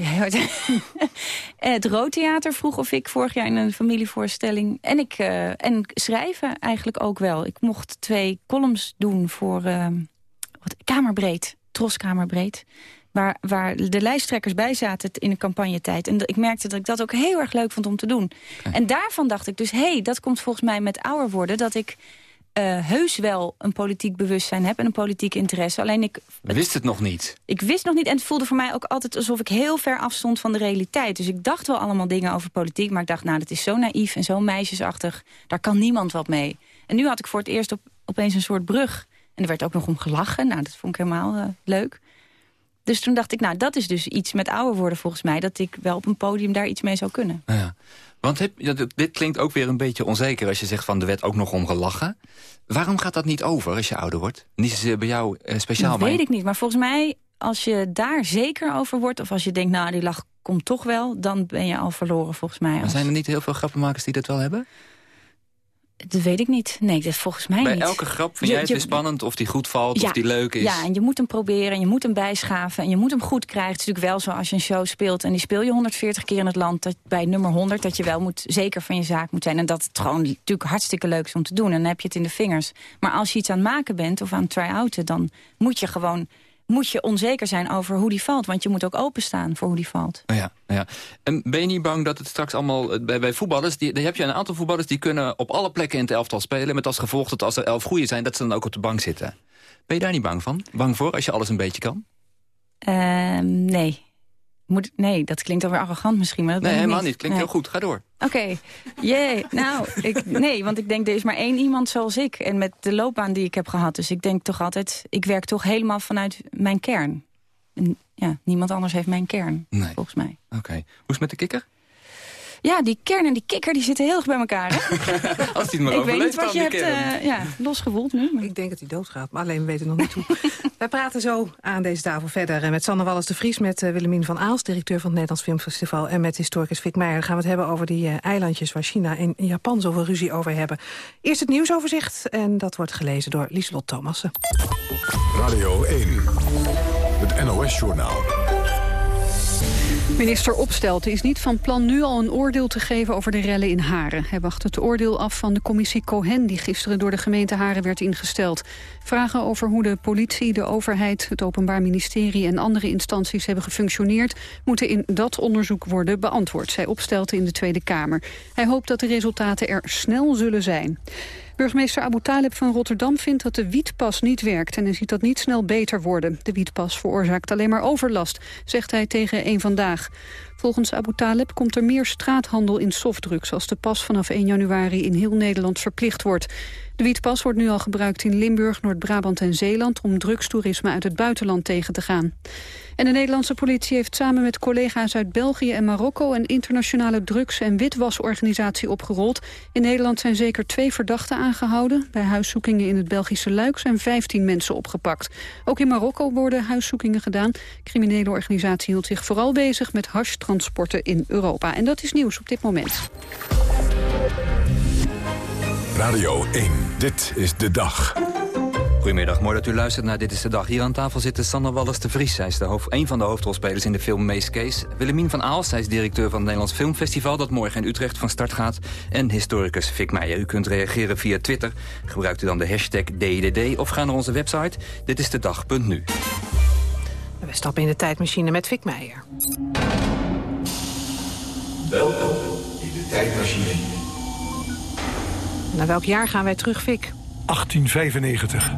het Roodtheater vroeg of ik vorig jaar in een familievoorstelling... En, ik, uh, en schrijven eigenlijk ook wel. Ik mocht twee columns doen voor uh, wat, Kamerbreed, Tros Kamerbreed... Waar, waar de lijsttrekkers bij zaten in de campagnetijd. En ik merkte dat ik dat ook heel erg leuk vond om te doen. Okay. En daarvan dacht ik dus, hé, hey, dat komt volgens mij met ouder worden... dat ik uh, heus wel een politiek bewustzijn heb en een politiek interesse. Alleen ik... Het, wist het nog niet? Ik wist nog niet en het voelde voor mij ook altijd alsof ik heel ver afstond van de realiteit. Dus ik dacht wel allemaal dingen over politiek, maar ik dacht, nou, dat is zo naïef en zo meisjesachtig. Daar kan niemand wat mee. En nu had ik voor het eerst op, opeens een soort brug. En er werd ook nog om gelachen. Nou, dat vond ik helemaal uh, leuk. Dus toen dacht ik, nou, dat is dus iets met ouder worden volgens mij. Dat ik wel op een podium daar iets mee zou kunnen. Ja. Want heb, dit klinkt ook weer een beetje onzeker als je zegt van er werd ook nog om gelachen. Waarom gaat dat niet over als je ouder wordt? Niet zozeer bij jou eh, speciaal. Dat weet ik niet, maar volgens mij als je daar zeker over wordt... of als je denkt, nou die lach komt toch wel... dan ben je al verloren volgens mij. Maar als... zijn er niet heel veel grappenmakers die dat wel hebben? Dat weet ik niet. Nee, dat volgens mij Bij niet. Bij elke grap vind jij het weer spannend of die goed valt ja, of die leuk is? Ja, en je moet hem proberen en je moet hem bijschaven... en je moet hem goed krijgen. Het is natuurlijk wel zo als je een show speelt... en die speel je 140 keer in het land... dat bij nummer 100 dat je wel moet, zeker van je zaak moet zijn. En dat het gewoon natuurlijk hartstikke leuk is om te doen. En dan heb je het in de vingers. Maar als je iets aan het maken bent of aan het try-outen... dan moet je gewoon moet je onzeker zijn over hoe die valt. Want je moet ook openstaan voor hoe die valt. Ja, ja. En ben je niet bang dat het straks allemaal... Bij, bij voetballers, die, heb je een aantal voetballers... die kunnen op alle plekken in het elftal spelen... met als gevolg dat als er elf goede zijn... dat ze dan ook op de bank zitten. Ben je daar niet bang van? Bang voor als je alles een beetje kan? Uh, nee. Moet, nee, dat klinkt alweer arrogant misschien. Maar dat nee, helemaal niet. niet. Klinkt nee. heel goed. Ga door. Oké. Okay. Jee. nou, ik, nee, want ik denk er is maar één iemand zoals ik. En met de loopbaan die ik heb gehad. Dus ik denk toch altijd, ik werk toch helemaal vanuit mijn kern. En, ja, niemand anders heeft mijn kern, nee. volgens mij. Oké. Okay. Hoe is het met de kikker? Ja, die kern en die kikker die zitten heel erg bij elkaar. Hè? Als die het maar ik weet niet wat je hebt uh, ja, losgewoeld nu. Maar... Ik denk dat hij doodgaat, maar alleen we weten nog niet hoe. Wij praten zo aan deze tafel verder met Sanne Wallis de Vries... met uh, Willemien van Aals, directeur van het Nederlands Filmfestival... en met historicus Fik Meijer. Dan gaan we het hebben over die uh, eilandjes waar China en Japan zoveel ruzie over hebben. Eerst het nieuwsoverzicht en dat wordt gelezen door Lieselot Thomassen. Radio 1, het NOS-journaal. Minister Opstelten is niet van plan nu al een oordeel te geven over de rellen in Haren. Hij wacht het oordeel af van de commissie Cohen die gisteren door de gemeente Haren werd ingesteld. Vragen over hoe de politie, de overheid, het Openbaar Ministerie en andere instanties hebben gefunctioneerd moeten in dat onderzoek worden beantwoord, zei Opstelten in de Tweede Kamer. Hij hoopt dat de resultaten er snel zullen zijn. Burgemeester Abu Talib van Rotterdam vindt dat de wietpas niet werkt... en hij ziet dat niet snel beter worden. De wietpas veroorzaakt alleen maar overlast, zegt hij tegen een Vandaag. Volgens Abu Talib komt er meer straathandel in softdrugs... als de pas vanaf 1 januari in heel Nederland verplicht wordt. De wietpas wordt nu al gebruikt in Limburg, Noord-Brabant en Zeeland... om drugstoerisme uit het buitenland tegen te gaan. En de Nederlandse politie heeft samen met collega's uit België en Marokko... een internationale drugs- en witwasorganisatie opgerold. In Nederland zijn zeker twee verdachten aangehouden. Bij huiszoekingen in het Belgische Luik zijn 15 mensen opgepakt. Ook in Marokko worden huiszoekingen gedaan. De criminele organisatie hield zich vooral bezig met hashtransporten in Europa. En dat is nieuws op dit moment. Radio 1, dit is de dag. Goedemiddag, mooi dat u luistert naar Dit is de Dag. Hier aan tafel zit Sander Wallis de Vries. Zij is de hoofd, een van de hoofdrolspelers in de film Mees Case. Willemien van Aalst, zij is directeur van het Nederlands Filmfestival... dat morgen in Utrecht van start gaat. En historicus Fik Meijer. U kunt reageren via Twitter. Gebruikt u dan de hashtag DDD of ga naar onze website ditistedag.nu. We stappen in de tijdmachine met Fik Meijer. Welkom in de tijdmachine. Naar welk jaar gaan wij terug, Fik? 1895.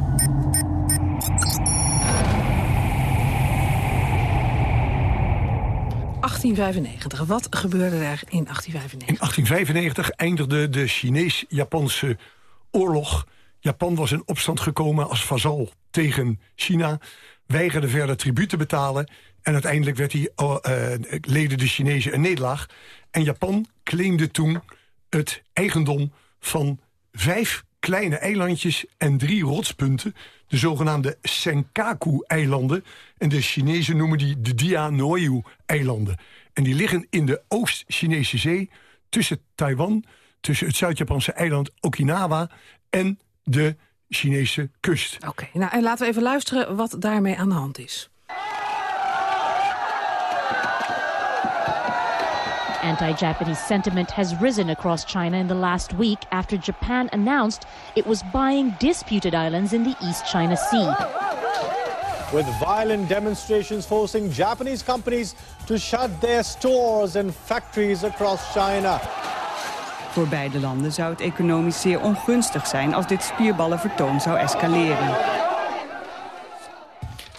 ...1895. Wat gebeurde er in 1895? In 1895 eindigde de Chinees-Japanse oorlog. Japan was in opstand gekomen als vazal tegen China... weigerde verder tribuut te betalen... en uiteindelijk werd die, uh, leden de Chinezen een nederlaag. En Japan claimde toen het eigendom van vijf kleine eilandjes en drie rotspunten... de zogenaamde Senkaku-eilanden. En de Chinezen noemen die de Dianoyu-eilanden. En die liggen in de Oost-Chinese zee... tussen Taiwan, tussen het Zuid-Japanse eiland Okinawa... en de Chinese kust. Oké, nou en laten we even luisteren wat daarmee aan de hand is. Anti-Japanese sentiment has risen across China in the last week after Japan announced it was buying disputed islands in the East China Sea. With violent demonstrations forcing Japanese companies to shut their stores and factories across China. Voor beide landen zou het economisch zeer ongunstig zijn als dit spierballenvertoon zou escaleren.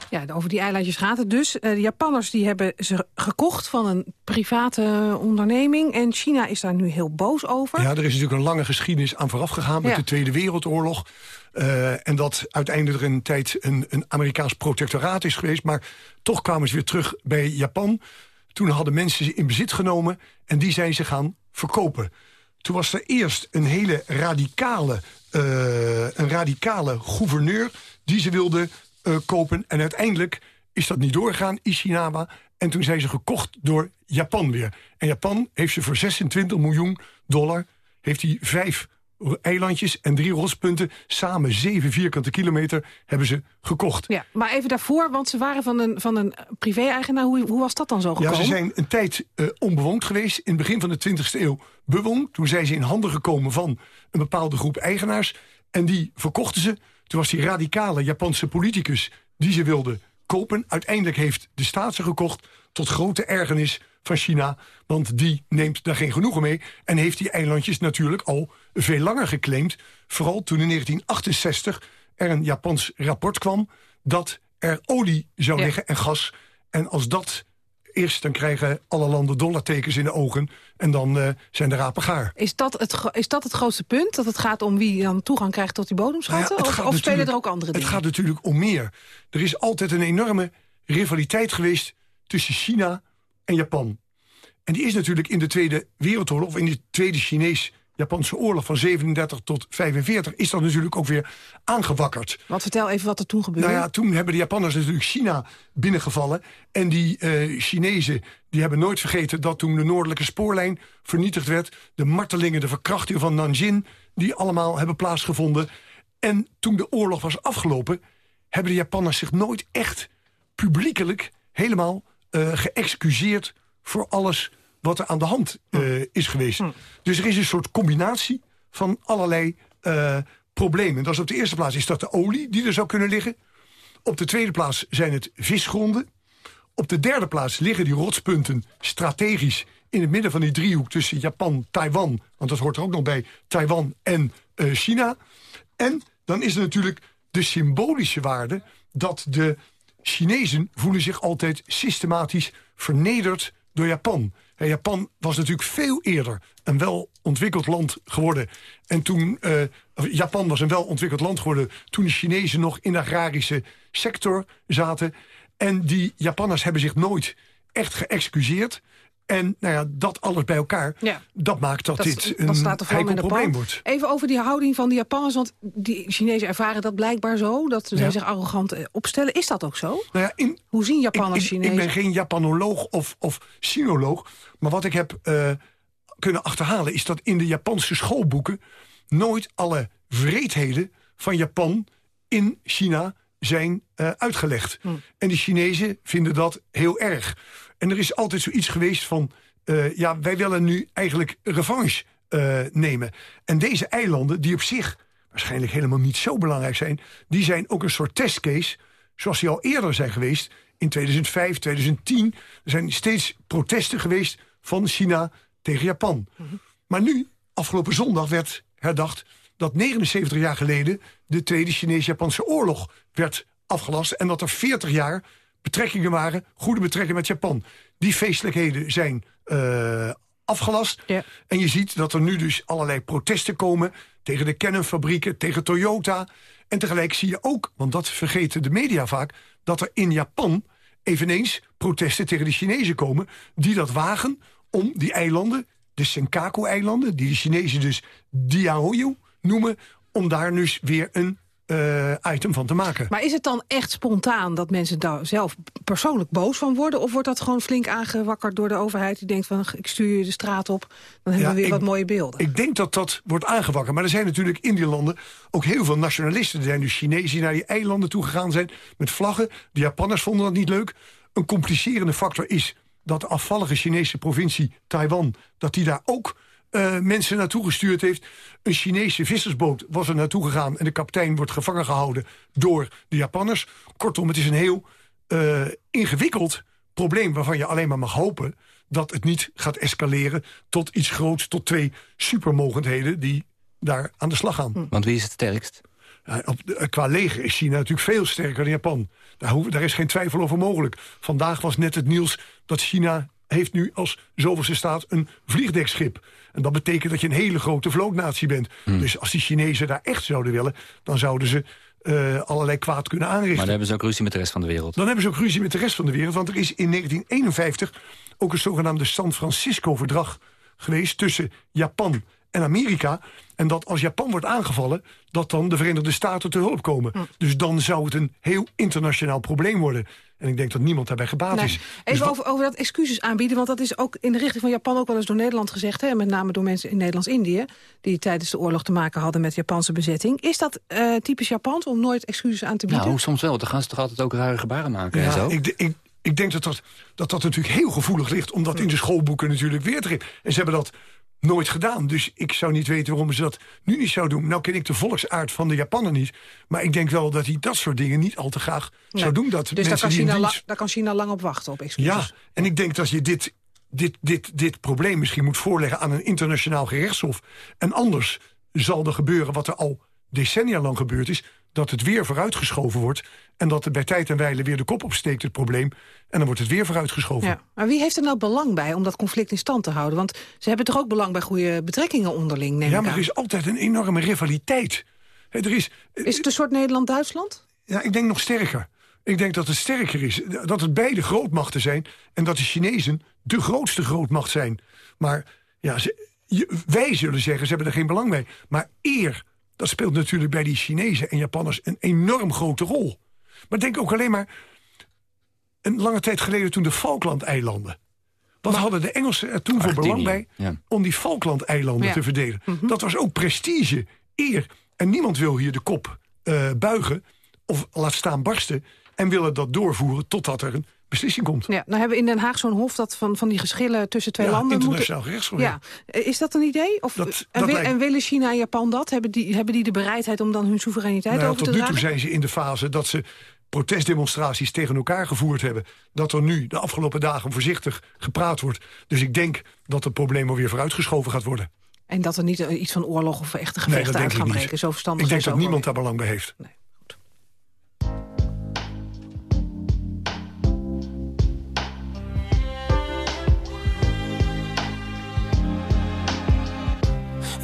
Ja, over die eilandjes gaat het dus. Uh, de Japanners die hebben ze gekocht van een private onderneming. En China is daar nu heel boos over. Ja, er is natuurlijk een lange geschiedenis aan vooraf gegaan... met Ja. de Tweede Wereldoorlog. Uh, en dat uiteindelijk er een tijd een, een Amerikaans protectoraat is geweest. Maar toch kwamen ze weer terug bij Japan. Toen hadden mensen ze in bezit genomen... en die zijn ze gaan verkopen. Toen was er eerst een hele radicale, uh, een radicale gouverneur... die ze wilde uh, kopen. En uiteindelijk is dat niet doorgegaan, Ishinawa. En toen zijn ze gekocht door Japan weer. En Japan heeft ze voor 26 miljoen dollar... heeft hij vijf eilandjes en drie rotspunten... samen zeven vierkante kilometer hebben ze gekocht. Ja, maar even daarvoor, want ze waren van een, van een privé-eigenaar. Hoe, hoe was dat dan zo gekomen? Ja, ze zijn een tijd uh, onbewoond geweest. In het begin van de 20e eeuw bewoond. Toen zijn ze in handen gekomen van een bepaalde groep eigenaars. En die verkochten ze. Toen was die radicale Japanse politicus die ze wilde kopen. Uiteindelijk heeft de staat ze gekocht tot grote ergernis van China. Want die neemt daar geen genoegen mee. En heeft die eilandjes natuurlijk al veel langer geclaimd. Vooral toen in 1968 er een Japans rapport kwam... dat er olie zou Ja. liggen en gas. En als dat is, dan krijgen alle landen dollartekens in de ogen... en dan eh, zijn de rapen gaar. Is dat, het, is dat het grootste punt? Dat het gaat om wie dan toegang krijgt tot die bodemschatten? Nou ja, of of spelen er ook andere dingen? Het gaat natuurlijk om meer. Er is altijd een enorme rivaliteit geweest tussen China en Japan. En die is natuurlijk in de Tweede Wereldoorlog... of in de Tweede Chinees-Japanse oorlog van 37 tot 45... is dat natuurlijk ook weer aangewakkerd. Wat vertel even wat er toen gebeurde. Nou ja, toen hebben de Japanners natuurlijk China binnengevallen. En die eh, Chinezen die hebben nooit vergeten dat toen de noordelijke spoorlijn vernietigd werd... de martelingen, de verkrachtingen van Nanjing... die allemaal hebben plaatsgevonden. En toen de oorlog was afgelopen... hebben de Japanners zich nooit echt publiekelijk helemaal eh, geëxcuseerd voor alles wat er aan de hand eh, is geweest. Dus er is een soort combinatie van allerlei eh, problemen. Dat is op de eerste plaats is dat de olie die er zou kunnen liggen. Op de tweede plaats zijn het visgronden. Op de derde plaats liggen die rotspunten strategisch in het midden van die driehoek tussen Japan, Taiwan, want dat hoort er ook nog bij, Taiwan en China. En dan is er natuurlijk de symbolische waarde dat de Chinezen voelen zich altijd systematisch vernederd door Japan. En Japan was natuurlijk veel eerder een wel ontwikkeld land geworden. En toen, eh, Japan was een wel ontwikkeld land geworden... toen de Chinezen nog in de agrarische sector zaten. En die Japanners hebben zich nooit echt geëxcuseerd. En nou ja, dat alles bij elkaar, Ja. dat maakt dat, Dat, dit dat een staat heikel de probleem wordt. Even over die houding van de Japanners. Want die Chinezen ervaren dat blijkbaar zo. Dat zij Ja. zich arrogant eh, opstellen. Is dat ook zo? Nou ja, in, Hoe zien Japanners Chinezen? ik ben geen Japanoloog of, of sinoloog. Maar wat ik heb eh, kunnen achterhalen... is dat in de Japanse schoolboeken... nooit alle vreedheden van Japan in China zijn eh, uitgelegd. En de Chinezen vinden dat heel erg. En er is altijd zoiets geweest van... eh, ja, wij willen nu eigenlijk revanche eh, nemen. En deze eilanden, die op zich waarschijnlijk helemaal niet zo belangrijk zijn... die zijn ook een soort testcase, zoals die al eerder zijn geweest... in 2005, 2010. Er zijn steeds protesten geweest van China tegen Japan. Maar nu, afgelopen zondag, werd herdacht... dat 79 jaar geleden de Tweede Chinees-Japanse oorlog werd afgelast... en dat er 40 jaar betrekkingen waren, goede betrekkingen met Japan. Die feestelijkheden zijn eh, afgelast. En je ziet dat er nu dus allerlei protesten komen... tegen de Canon-fabrieken, tegen Toyota. En tegelijk zie je ook, want dat vergeten de media vaak... dat er in Japan eveneens protesten tegen de Chinezen komen... die dat wagen om die eilanden, de Senkaku-eilanden... die de Chinezen dus Diaoyu noemen... om daar dus weer een eh, item van te maken. Maar is het dan echt spontaan dat mensen daar zelf persoonlijk boos van worden? Of wordt dat gewoon flink aangewakkerd door de overheid... die denkt van ik stuur je de straat op, dan hebben we weer ik- wat mooie beelden? Ik denk dat dat wordt aangewakkerd. Maar er zijn natuurlijk in die landen ook heel veel nationalisten. Er zijn dus Chinezen die naar die eilanden toegegaan zijn met vlaggen. De Japanners vonden dat niet leuk. Een complicerende factor is dat de afvallige Chinese provincie Taiwan... dat die daar ook eh, mensen naartoe gestuurd heeft. Een Chinese vissersboot was er naartoe gegaan... en de kapitein wordt gevangen gehouden door de Japanners. Kortom, het is een heel eh, ingewikkeld probleem... waarvan je alleen maar mag hopen dat het niet gaat escaleren... tot iets groots, tot twee supermogendheden... die daar aan de slag gaan. Want wie is het sterkst? Ja, op de- qua leger is China natuurlijk veel sterker dan Japan. Daar, hoef- daar is geen twijfel over mogelijk. Vandaag was net het nieuws dat China heeft nu als zoveelste staat een vliegdekschip. En dat betekent dat je een hele grote vlootnatie bent. Dus als die Chinezen daar echt zouden willen... dan zouden ze eh, allerlei kwaad kunnen Maar aanrichten. dan hebben ze ook ruzie met de rest van de wereld. Dan hebben ze ook ruzie met de rest van de wereld. Want er is in 1951 ook een zogenaamde San Francisco-verdrag geweest... tussen Japan en Amerika. En dat als Japan wordt aangevallen... dat dan de Verenigde Staten te hulp komen. Dus dan zou het een heel internationaal probleem worden. En ik denk dat niemand daarbij gebaat Nee. is. Dus Even wat- over, over dat excuses aanbieden, want dat is ook in de richting van Japan ook wel eens door Nederland gezegd. Hè, met name door mensen in Nederlands-Indië, die tijdens de oorlog te maken hadden met Japanse bezetting. Is dat eh, typisch Japans om nooit excuses aan te bieden? Nou, soms wel. Dan gaan ze toch altijd ook rare gebaren maken en Ja, zo? ik, ik, ik denk dat dat, dat dat natuurlijk heel gevoelig ligt... om dat in de schoolboeken natuurlijk weer te geven. En ze hebben dat nooit gedaan. Dus ik zou niet weten waarom ze dat nu niet zouden doen. Nou ken ik de volksaard van de Japaner niet. Maar ik denk wel dat hij dat soort dingen niet al te graag Nee. zou doen. Dat dus daar mensen kan, China dienst- daar kan China lang op wachten, op excuses. Ja, en ik denk dat je dit, dit, dit, dit probleem misschien moet voorleggen... aan een internationaal gerechtshof. En anders zal er gebeuren wat er al decennia lang gebeurd is... dat het weer vooruitgeschoven wordt... en dat er bij tijd en wijle weer de kop opsteekt, het probleem... en dan wordt het weer vooruitgeschoven. Ja. Maar wie heeft er nou belang bij om dat conflict in stand te houden? Want ze hebben toch ook belang bij goede betrekkingen onderling, neem Ja, maar er is altijd een enorme rivaliteit. Er is, Is het een soort Nederland-Duitsland? Ja, ik denk nog sterker. Ik denk dat het sterker is. Dat het beide grootmachten zijn. En dat de Chinezen de grootste grootmacht zijn. Maar ja, ze- wij zullen zeggen, ze hebben er geen belang bij. Maar eer, dat speelt natuurlijk bij die Chinezen en Japanners een enorm grote rol. Maar denk ook alleen maar... Een lange tijd geleden toen de Falklandeilanden... Wat hadden de Engelsen er toen voor belang bij... Ja. om die Falklandeilanden Ja. te verdelen? Dat was ook prestige, eer. En niemand wil hier de kop eh, buigen of laat staan barsten... en willen dat doorvoeren totdat er een beslissing komt. Ja, nou hebben we in Den Haag zo'n hof dat van, van die geschillen tussen twee Ja, landen... internationaal moeten- Ja. Is dat een idee? Of, Dat- en, dat wi- lijkt- en willen China en Japan dat? Hebben die, hebben die de bereidheid om dan hun soevereiniteit Nou, over te tot nu toe dragen? zijn ze in de fase dat ze protestdemonstraties tegen elkaar gevoerd hebben. Dat er nu de afgelopen dagen voorzichtig gepraat wordt. Dus ik denk dat het probleem alweer vooruitgeschoven gaat worden. En dat er niet eh, iets van oorlog of echte Nee, gevechten denk ik gaan breken. Zo verstandig ik denk dat niemand daar belang bij heeft.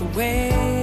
away.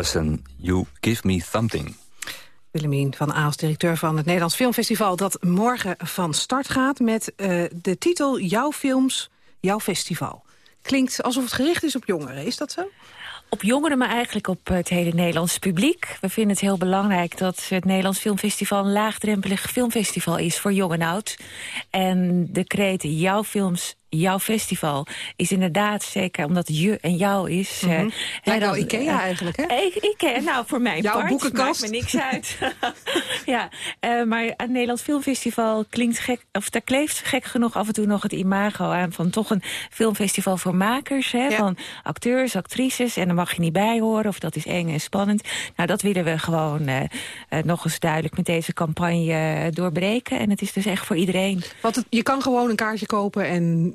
James Morrison, You Give Me Something. Willemien van Aals, directeur van het Nederlands Filmfestival... dat morgen van start gaat met eh, de titel Jouw Films, Jouw Festival. Klinkt alsof het gericht is op jongeren, is dat zo? Op jongeren, maar eigenlijk op het hele Nederlands publiek. We vinden het heel belangrijk dat het Nederlands Filmfestival... een laagdrempelig filmfestival is voor jong en oud. En de kreet Jouw Films, Jouw Festival is inderdaad zeker... omdat je en jou is. Eh, hè, wel dan- Ikea eh, eigenlijk, hè? I- Ikea, nou, voor mijn Jouw part boekenkast. maakt me niks uit. ja, eh, maar het Nederlands Filmfestival klinkt gek... of daar kleeft gek genoeg af en toe nog het imago aan... van toch een filmfestival voor makers, hè, van acteurs, actrices... en daar mag je niet bij horen, of dat is eng en spannend. Nou, dat willen we gewoon eh, eh, nog eens duidelijk met deze campagne eh, doorbreken. En het is dus echt voor iedereen. Want het- je kan gewoon een kaartje kopen en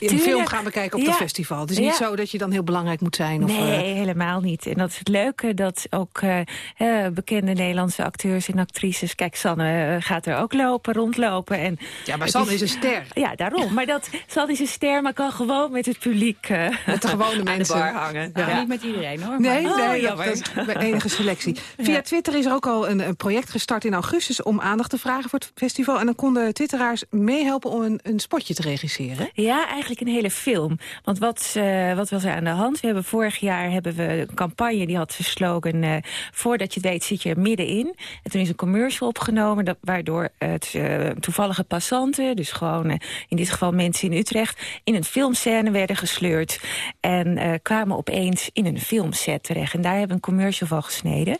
een film Tuurlijk. gaan bekijken op Ja. dat festival. Het is niet Ja. zo dat je dan heel belangrijk moet zijn. Of, nee, eh, helemaal niet. En dat is het leuke dat ook eh, eh, bekende Nederlandse acteurs en actrices... Kijk, Sanne gaat er ook lopen, rondlopen. En ja, maar het Sanne is een ster. Ja, daarom. Maar dat, Sanne is een ster, maar kan gewoon met het publiek Met de gewone mensen. de bar hangen. Ja. Niet met iedereen hoor. Nee, maar- nee Oh, dat, is bij enige selectie. Via Twitter is er ook al een, een project gestart in augustus... om aandacht te vragen voor het festival. En dan konden twitteraars meehelpen om een, een spotje te regisseren. Ja, eigenlijk een hele film. Want wat, eh, wat was er aan de hand? We hebben vorig jaar hebben we een campagne die had de slogan... eh, voordat je weet zit je er middenin. En toen is een commercial opgenomen... Dat, waardoor het eh, toevallige passanten... dus gewoon in dit geval mensen in Utrecht... in een filmscène werden gesleurd. En kwamen opeens in een filmset terecht. En daar hebben we een commercial van gesneden.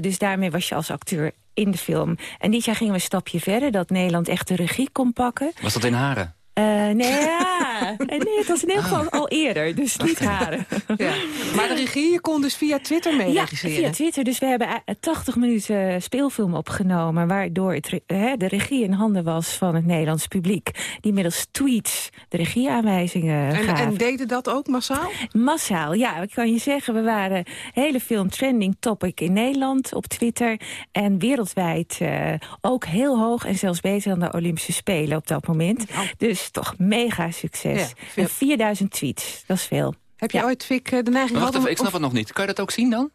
Dus daarmee was je als acteur in de film. En dit jaar gingen we een stapje verder... dat Nederland echt de regie kon pakken. Was dat in Haren? Eh, nee, ja. Eh, nee, het was in ieder geval al eerder, dus niet haren. Ja. Maar de regie je kon dus via Twitter mee Ja, regisseren. via Twitter. Dus we hebben eh, 80 minuten speelfilm opgenomen... waardoor het, de regie in handen was van het Nederlands publiek... die middels tweets de regieaanwijzingen En, gaven. en deden dat ook massaal? Massaal, ja. Ik kan je zeggen, we waren hele film trending topic in Nederland op Twitter. En wereldwijd eh, ook heel hoog en zelfs beter dan de Olympische Spelen op dat moment. Dus toch mega succes. Ja, en 4000 tweets, dat is veel. Heb je ooit, Fik, eh, de neiging Wacht gehad om- even, ik snap het nog niet. Kan je dat ook zien dan?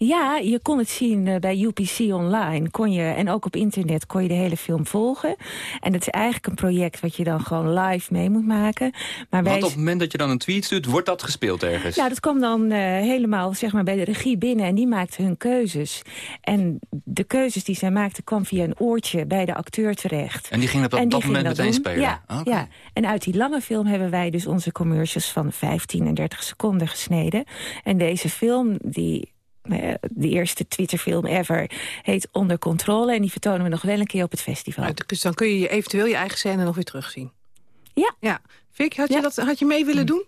Ja, je kon het zien eh, bij UPC online. Kon je, en ook op internet kon je de hele film volgen. En het is eigenlijk een project wat je dan gewoon live mee moet maken. Maar wij Want op het moment dat je dan een tweet stuurt, wordt dat gespeeld ergens? Nou, dat kwam dan eh, helemaal zeg maar, bij de regie binnen en die maakte hun keuzes. En de keuzes die zij maakten kwam via een oortje bij de acteur terecht. En die ging dat op En dat moment dat meteen doen. spelen? Ja, ja, en uit die lange film hebben wij dus onze commercials van 15 en 30 seconden gesneden. En deze film, die... eh, De eerste Twitterfilm ever heet Onder Controle. En die vertonen we nog wel een keer op het festival. Dus dan kun je eventueel je eigen scène nog weer terugzien. Ja. ja. Fik, had, je dat, had je mee willen doen?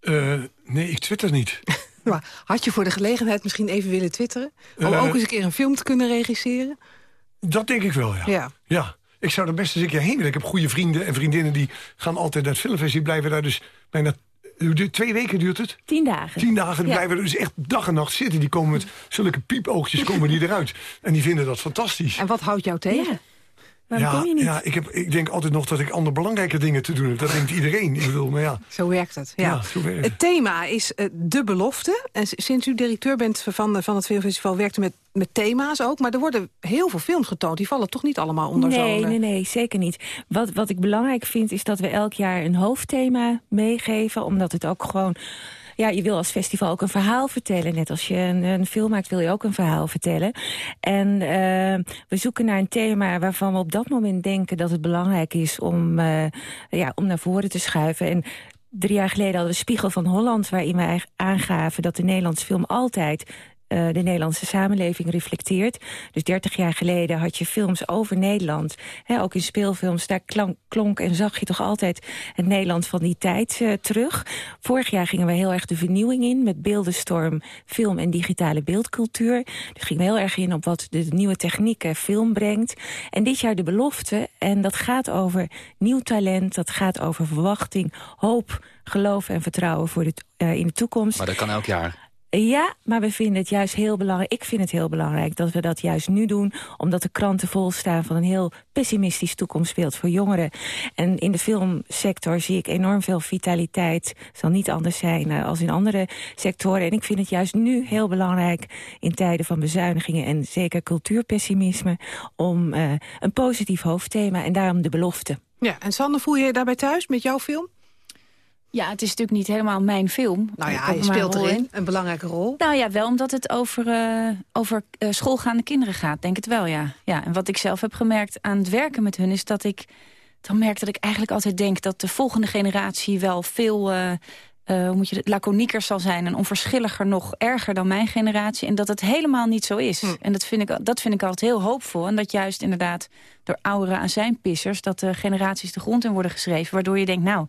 Eh, nee, ik twitter niet. Maar had je voor de gelegenheid misschien even willen twitteren? Om Eh, ook eens een keer een film te kunnen regisseren? Dat denk ik wel, ja. Ja. Ja, ik zou er best eens een keer heen willen. Ik heb goede vrienden en vriendinnen die gaan altijd naar het filmfestival. Die blijven daar dus bijna... Twee weken duurt het? Tien dagen. Tien dagen, die Ja. blijven er dus echt dag en nacht zitten. Die komen met zulke piepoogjes komen die eruit. En die vinden dat fantastisch. En wat houdt jou tegen? Waarom ja, kom je niet? ja ik, heb, ik denk altijd nog dat ik andere belangrijke dingen te doen heb. Dat denkt iedereen. Ik bedoel, maar ja. Zo werkt het. Ja. Ja, zo werkt het. Het thema is eh, de belofte. En sinds u directeur bent van, van het filmfestival... werkt u met, met thema's ook. Maar er worden heel veel films getoond. Die vallen toch niet allemaal onder zo'n... Nee, eh, nee, nee, zeker niet. Wat, wat ik belangrijk vind is dat we elk jaar een hoofdthema meegeven. Omdat het ook gewoon... Ja, je wil als festival ook een verhaal vertellen. Net als je een, een film maakt, wil je ook een verhaal vertellen. En eh, we zoeken naar een thema waarvan we op dat moment denken... dat het belangrijk is om, eh, ja, om naar voren te schuiven. En drie jaar geleden hadden we Spiegel van Holland... waarin wij aangaven dat de Nederlandse film altijd eh, de Nederlandse samenleving reflecteert. Dus 30 jaar geleden had je films over Nederland. Hè, ook in speelfilms, daar klonk en zag je toch altijd het Nederland van die tijd eh, terug. Vorig jaar gingen we heel erg de vernieuwing in met beeldenstorm, film en digitale beeldcultuur. Dus gingen we heel erg in op wat de nieuwe technieken film brengt. En dit jaar de belofte. En dat gaat over nieuw talent, dat gaat over verwachting, hoop, geloof en vertrouwen voor eh, in de toekomst. Maar dat kan elk jaar. Ja, maar we vinden het juist heel belangrijk. Ik vind het heel belangrijk dat we dat juist nu doen. Omdat de kranten vol staan van een heel pessimistisch toekomstbeeld voor jongeren. En in de filmsector zie ik enorm veel vitaliteit. Het zal niet anders zijn eh, als in andere sectoren. En ik vind het juist nu heel belangrijk in tijden van bezuinigingen en zeker cultuurpessimisme. Om eh, een positief hoofdthema en daarom de belofte. Ja, en Sander, voel je je daarbij thuis met jouw film? Ja, het is natuurlijk niet helemaal mijn film. Nou ja, je speelt erin. in. Een belangrijke rol. Nou ja, wel omdat het over, eh, over eh, schoolgaande kinderen gaat. Denk het wel, ja. ja. En wat ik zelf heb gemerkt aan het werken met hun... is dat ik dan merk dat ik eigenlijk altijd denk... dat de volgende generatie wel veel... eh, hoe moet je het, laconieker zal zijn en onverschilliger nog erger dan mijn generatie. En dat het helemaal niet zo is. En dat vind, ik, dat vind ik altijd heel hoopvol. En dat juist inderdaad door ouderen aan zijn pissers... dat de generaties de grond in worden geschreven. Waardoor je denkt, nou,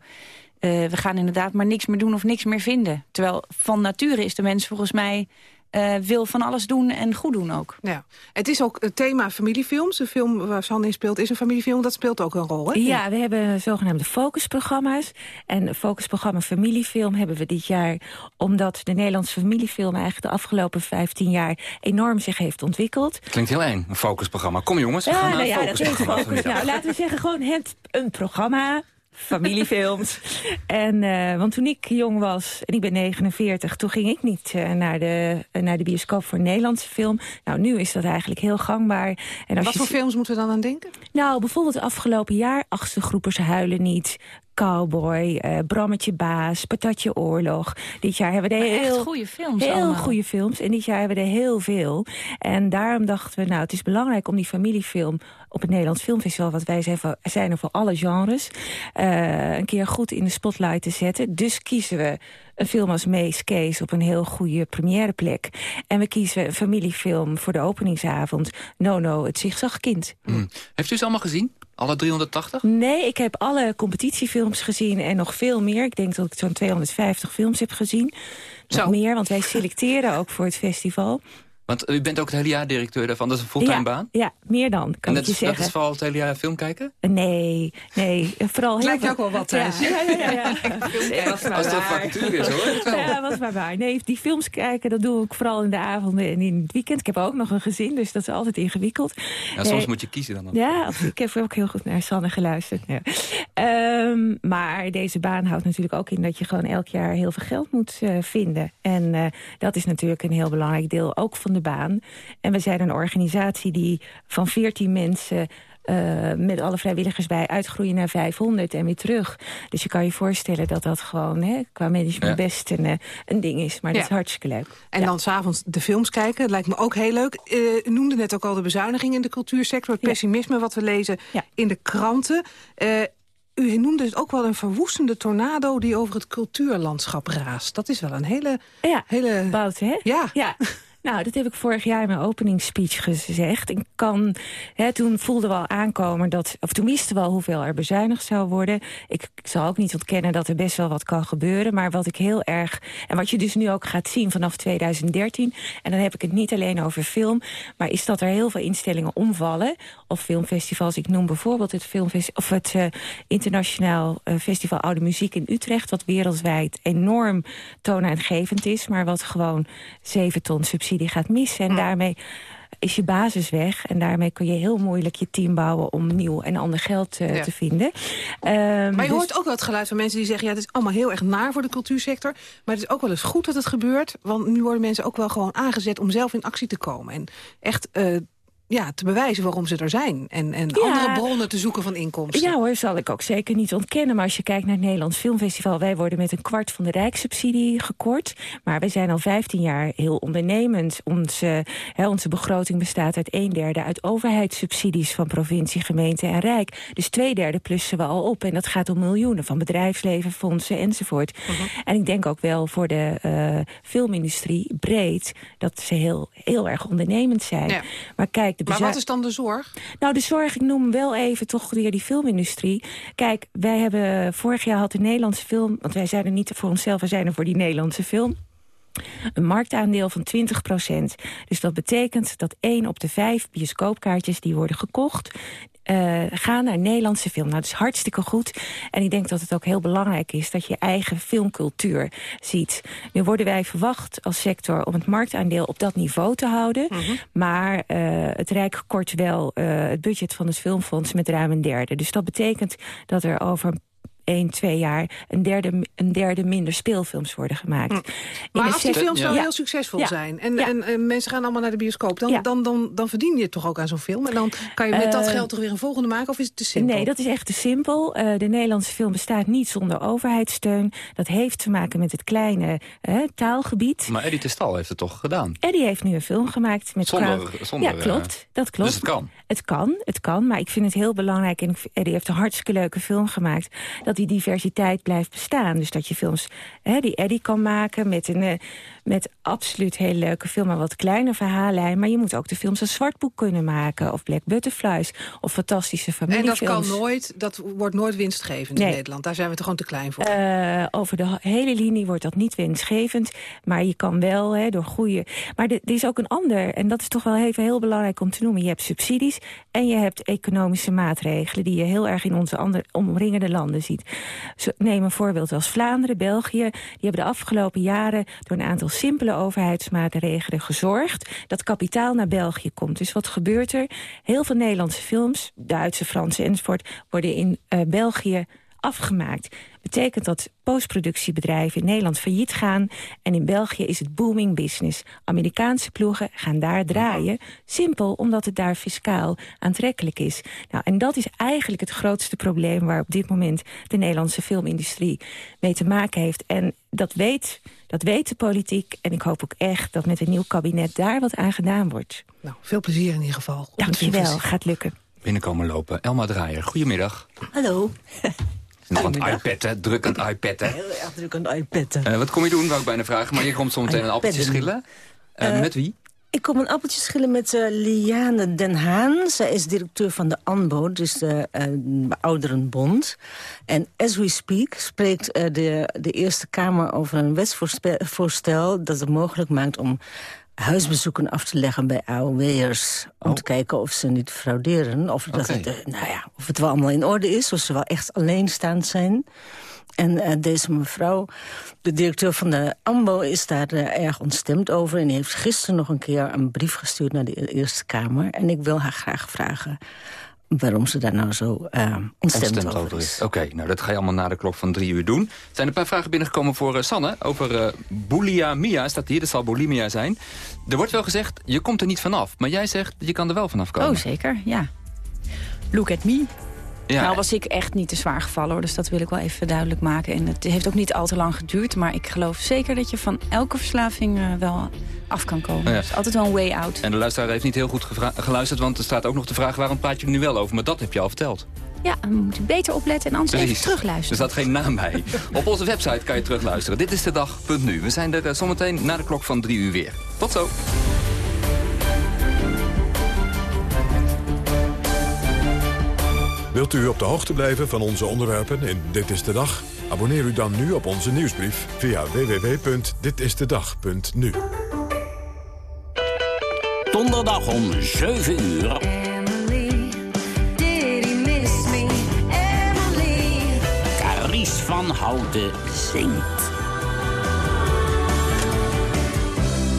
eh, we gaan inderdaad maar niks meer doen of niks meer vinden. Terwijl van nature is de mens volgens mij eh, wil van alles doen en goed doen ook. Ja. Het is ook het thema familiefilms. De film waar Sanne in speelt is een familiefilm. Dat speelt ook een rol, hè? Ja, we hebben zogenaamde focusprogramma's. En focusprogramma familiefilm hebben we dit jaar... omdat de Nederlandse familiefilm eigenlijk de afgelopen 15 jaar... enorm zich heeft ontwikkeld. Klinkt heel eng, een focusprogramma. Kom jongens, we Ja, nou ja, dat is focusprogramma focus. Nou, laten we zeggen gewoon het, een programma. Familiefilms. en, eh, want toen ik jong was, en ik ben 49... toen ging ik niet eh, naar, de, eh, naar de bioscoop voor een Nederlandse film. Nou, nu is dat eigenlijk heel gangbaar. En als Wat je voor films moeten we dan aan denken? nou, bijvoorbeeld afgelopen jaar... Achtste groepers huilen niet... Cowboy, eh, Brammetje Baas, Patatje Oorlog. Dit jaar hebben we er Maar echt heel goede films Heel allemaal. goede films. En dit jaar hebben we er heel veel. En daarom dachten we, nou, het is belangrijk om die familiefilm op het Nederlands Filmfestival, wat wij zijn, voor, zijn er voor alle genres, eh, een keer goed in de spotlight te zetten. Dus kiezen we een film als Mees Kees op een heel goede premièreplek. En we kiezen een familiefilm voor de openingsavond. No No, het zigzagkind. Hm. Heeft u ze allemaal gezien? Alle 380? Nee, ik heb alle competitiefilms gezien en nog veel meer. Ik denk dat ik zo'n 250 films heb gezien. Nog meer, want wij selecteren ook voor het festival. Want u bent ook het hele jaar directeur daarvan. Dat is een fulltime ja, baan? Ja, meer dan, kan en ik dat je is, dat zeggen. is vooral het hele jaar film kijken? Nee, nee. Vooral heel Lijkt je ook wel wat, Thijs. Ja, ja, ja. ja, ja. was maar Als er een waar. vacature is, hoor. het. Ja, was maar waar. Nee, die films kijken, dat doe ik vooral in de avonden en in het weekend. Ik heb ook nog een gezin, dus dat is altijd ingewikkeld. Ja, soms Nee. moet je kiezen dan. ook. Ja, ik heb ook heel goed naar Sanne geluisterd. Ja. Ehm, maar deze baan houdt natuurlijk ook in dat je gewoon elk jaar heel veel geld moet eh, vinden. En eh, dat is natuurlijk een heel belangrijk deel ook van de baan. En we zijn een organisatie die van 14 mensen... eh, met alle vrijwilligers bij uitgroeien naar 500 en weer terug. Dus je kan je voorstellen dat dat gewoon hè, qua management Ja. best een, eh, een ding is. Maar dat Ja. is hartstikke leuk. En dan s'avonds de films kijken. Dat lijkt me ook heel leuk. Eh, u noemde net ook al de bezuiniging in de cultuursector. Het pessimisme wat we lezen in de kranten. Eh, u noemde het ook wel een verwoestende tornado... die over het cultuurlandschap raast. Dat is wel een hele... Ja, hele... Bout, hè? Ja. ja. Nou, dat heb ik vorig jaar in mijn openingsspeech gezegd. Ik kan, hè, toen voelden we al aankomen dat... of toen wisten we al hoeveel er bezuinigd zou worden. Ik, ik zal ook niet ontkennen dat er best wel wat kan gebeuren. Maar wat ik heel erg... en wat je dus nu ook gaat zien vanaf 2013... en dan heb ik het niet alleen over film... maar is dat er heel veel instellingen omvallen. Of filmfestivals. Ik noem bijvoorbeeld het, filmfest of het eh, Internationaal eh, Festival Oude Muziek in Utrecht... wat wereldwijd enorm toonaangevend is... maar wat gewoon 7 ton subsidie gaat missen. En daarmee is je basis weg. En daarmee kun je heel moeilijk je team bouwen... om nieuw en ander geld eh, Ja. te vinden. Ehm, Maar je dus- hoort ook wel het geluid van mensen die zeggen... ja, het is allemaal heel erg naar voor de cultuursector. Maar het is ook wel eens goed dat het gebeurt. Want nu worden mensen ook wel gewoon aangezet om zelf in actie te komen. En echt eh, ja, te bewijzen waarom ze er zijn. En, en Ja. andere bronnen te zoeken van inkomsten. Ja hoor, zal ik ook zeker niet ontkennen. Maar als je kijkt naar het Nederlands Filmfestival... wij worden met een kwart van de rijkssubsidie gekort. Maar wij zijn al 15 jaar heel ondernemend. Onze, hè, onze begroting bestaat uit een derde... uit overheidssubsidies van provincie, gemeente en rijk. Dus twee derde plussen we al op. En dat gaat om miljoenen van bedrijfsleven, fondsen enzovoort. En ik denk ook wel voor de eh, filmindustrie breed... dat ze heel, heel erg ondernemend zijn. Ja. Maar kijk, Maar bezui- wat is dan de zorg? nou, de zorg, ik noem wel even toch weer die filmindustrie. Kijk, wij hebben vorig jaar had de Nederlandse film... want wij zijn er niet voor onszelf, we zijn er voor die Nederlandse film... een marktaandeel van 20% Dus dat betekent dat één op de vijf bioscoopkaartjes die worden gekocht... eh, gaan naar Nederlandse film. Nou, dat is hartstikke goed. En ik denk dat het ook heel belangrijk is dat je eigen filmcultuur ziet. Nu worden wij verwacht als sector om het marktaandeel op dat niveau te houden. Maar eh, het Rijk kort wel eh, het budget van het Filmfonds met ruim een derde. Dus dat betekent dat er over 1, 2 jaar een derde, een derde minder speelfilms worden gemaakt. In Maar als die films nou Ja. heel succesvol Ja. zijn... En, Ja. en, en mensen gaan allemaal naar de bioscoop... Dan, Ja. dan, dan, dan verdien je toch ook aan zo'n film. En dan kan je met dat Eh, geld toch weer een volgende maken? Of is het te simpel? Nee, dat is echt te simpel. Eh, de Nederlandse film bestaat niet zonder overheidssteun. Dat heeft te maken met het kleine eh, taalgebied. Maar Eddie Testal heeft het toch gedaan? Eddie heeft nu een film gemaakt met Zonder- Ja, klopt. Dat klopt. dus het kan? Het kan, het kan. Maar ik vind het heel belangrijk... en Eddie heeft een hartstikke leuke film gemaakt... dat die diversiteit blijft bestaan. Dus dat je films, hè, die Eddie kan maken met een... met absoluut heel leuke film, maar wat kleine verhaallijn. Maar je moet ook de films als Zwartboek kunnen maken. Of Black Butterflies. Of fantastische En dat familiefilms. kan nooit, dat wordt nooit winstgevend in. Nederland. Daar zijn we toch gewoon te klein voor. Eh, over de hele linie wordt dat niet winstgevend. Maar je kan wel hè, door goede... Maar er er is ook een ander, en dat is toch wel even heel belangrijk om te noemen. Je hebt subsidies en je hebt economische maatregelen... die je heel erg in onze andere, omringende landen ziet. Zo, neem een voorbeeld als Vlaanderen, België. Die hebben de afgelopen jaren door een aantal simpele overheidsmaatregelen gezorgd... dat kapitaal naar België komt. Dus wat gebeurt er? Heel veel Nederlandse films, Duitse, Franse enzovoort... worden in eh, België afgemaakt. Betekent dat postproductiebedrijven in Nederland failliet gaan... en in België is het booming business. Amerikaanse ploegen gaan daar draaien. Simpel omdat het daar fiscaal aantrekkelijk is. Nou, en dat is eigenlijk het grootste probleem... waar op dit moment de Nederlandse filmindustrie mee te maken heeft. En dat weet, dat weet de politiek. En ik hoop ook echt dat met een nieuw kabinet daar wat aan gedaan wordt. Nou, veel plezier in ieder geval. Dankjewel, gaat lukken. Binnenkomen lopen. Elma Draaier, goedemiddag. Hallo. Nog aan het iPadden, druk aan het iPadden. Heel erg druk aan het iPadden. Eh, wat kom je doen, wou ik bijna vragen. Maar je komt zo meteen een appeltje schillen. Eh, Eh, met wie? Ik kom een appeltje schillen met eh, Liane Den Haan. Zij is directeur van de ANBO, dus de eh, Ouderenbond. En as we speak spreekt de, de Eerste Kamer over een wetsvoorstel... dat het mogelijk maakt om huisbezoeken af te leggen bij AOW'ers... om te kijken of ze niet frauderen. Of, dat het, eh, nou ja, of het wel allemaal in orde is, of ze wel echt alleenstaand zijn... En eh, deze mevrouw, de directeur van de AMBO, is daar eh, erg ontstemd over. En die heeft gisteren nog een keer een brief gestuurd naar de Eerste Kamer. En ik wil haar graag vragen waarom ze daar nou zo ontstemd, over is. Oké, nou dat ga je allemaal na de klok van drie uur doen. Er zijn een paar vragen binnengekomen voor eh, Sanne. Over eh bulimia, staat hier, dat zal bulimia zijn. Er wordt wel gezegd, je komt er niet vanaf. Maar jij zegt, je kan er wel vanaf komen. Oh, zeker, ja. Look at me. Ja. Nou was ik echt niet te zwaar gevallen, hoor, dus dat wil ik wel even duidelijk maken. En het heeft ook niet al te lang geduurd, maar ik geloof zeker dat je van elke verslaving eh, wel af kan komen. Ja. Er is altijd wel een way out. En de luisteraar heeft niet heel goed geluisterd... want er staat ook nog de vraag, waarom praat je er nu wel over? Maar dat heb je al verteld. Ja, dan moet je beter opletten en anders even Er terugluisteren. staat geen naam bij. Op onze website kan je terugluisteren. Dit is de dag.nu. We zijn er eh, zometeen na de klok van drie uur weer. Tot zo. Wilt u op de hoogte blijven van onze onderwerpen in Dit is de Dag? Abonneer u dan nu op onze nieuwsbrief via www.ditistedag.nu. Donderdag om 7 uur. Caries van Houten zingt.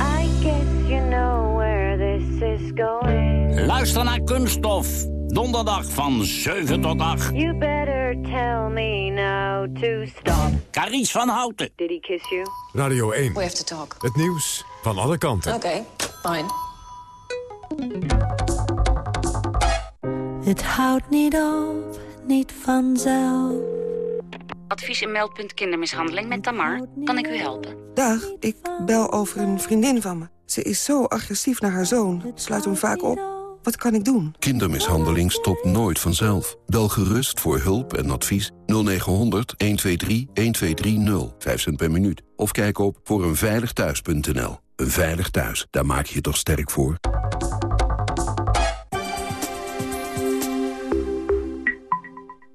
I guess you know where this is going. Luister naar Kunststof. Donderdag van 7 tot 8. You better tell me now to stop. Caries van Houten. Did he kiss you? Radio 1. We have to talk. Het nieuws van alle kanten. Okay, fine. Het houdt niet op, niet vanzelf. Advies en meldpunt kindermishandeling met Tamar. Kan ik u helpen? Dag, ik bel over een vriendin van me. Ze is zo agressief naar haar zoon. Sluit hem vaak op. Wat kan ik doen? Kindermishandeling stopt nooit vanzelf. Bel gerust voor hulp en advies 0900 123 1230. 5 cent per minuut. Of kijk op voor eenveiligthuis.nl. Een veilig thuis, daar maak je je toch sterk voor?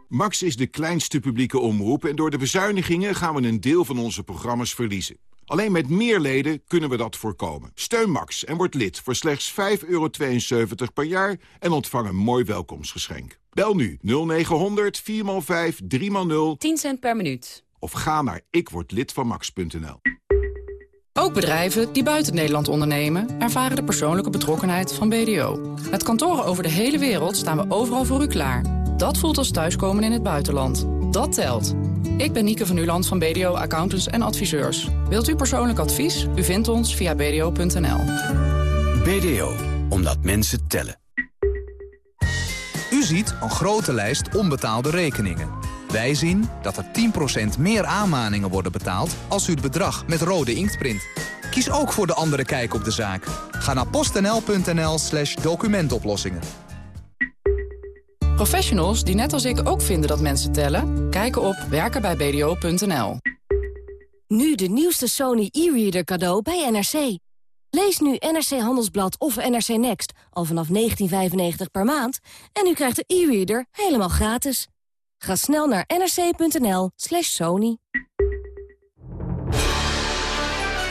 Max is de kleinste publieke omroep en door de bezuinigingen gaan we een deel van onze programma's verliezen. Alleen met meer leden kunnen we dat voorkomen. Steun Max en word lid voor slechts 5,72 per jaar en ontvang een mooi welkomstgeschenk. Bel nu 0900 4x5 3x0 10 cent per minuut. of ga naar ikwordlidvanmax.nl. Ook bedrijven die buiten Nederland ondernemen... ervaren de persoonlijke betrokkenheid van BDO. Met kantoren over de hele wereld staan we overal voor u klaar. Dat voelt als thuiskomen in het buitenland. Dat telt. Ik ben Nieke van Uland van BDO Accountants en Adviseurs. Wilt u persoonlijk advies? U vindt ons via bdo.nl. BDO, omdat mensen tellen. U ziet een grote lijst onbetaalde rekeningen. Wij zien dat er 10% meer aanmaningen worden betaald als u het bedrag met rode inkt print. Kies ook voor de andere kijk op de zaak. Ga naar postnl.nl slash documentoplossingen. Professionals die net als ik ook vinden dat mensen tellen... kijken op werkenbijbdo.nl. Nu de nieuwste Sony e-reader cadeau bij NRC. Lees nu NRC Handelsblad of NRC Next al vanaf 19,95 per maand... en u krijgt de e-reader helemaal gratis. Ga snel naar nrc.nl slash sony.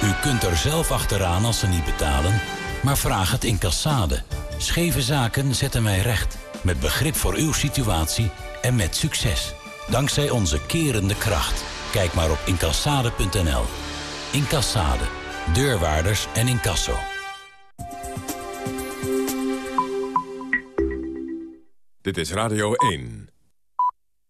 U kunt er zelf achteraan als ze niet betalen, maar vraag het in Cassade. Scheve zaken zetten wij recht, met begrip voor uw situatie en met succes. Dankzij onze kerende kracht. Kijk maar op incassade.nl. Incassade. Deurwaarders en incasso. Dit is Radio 1.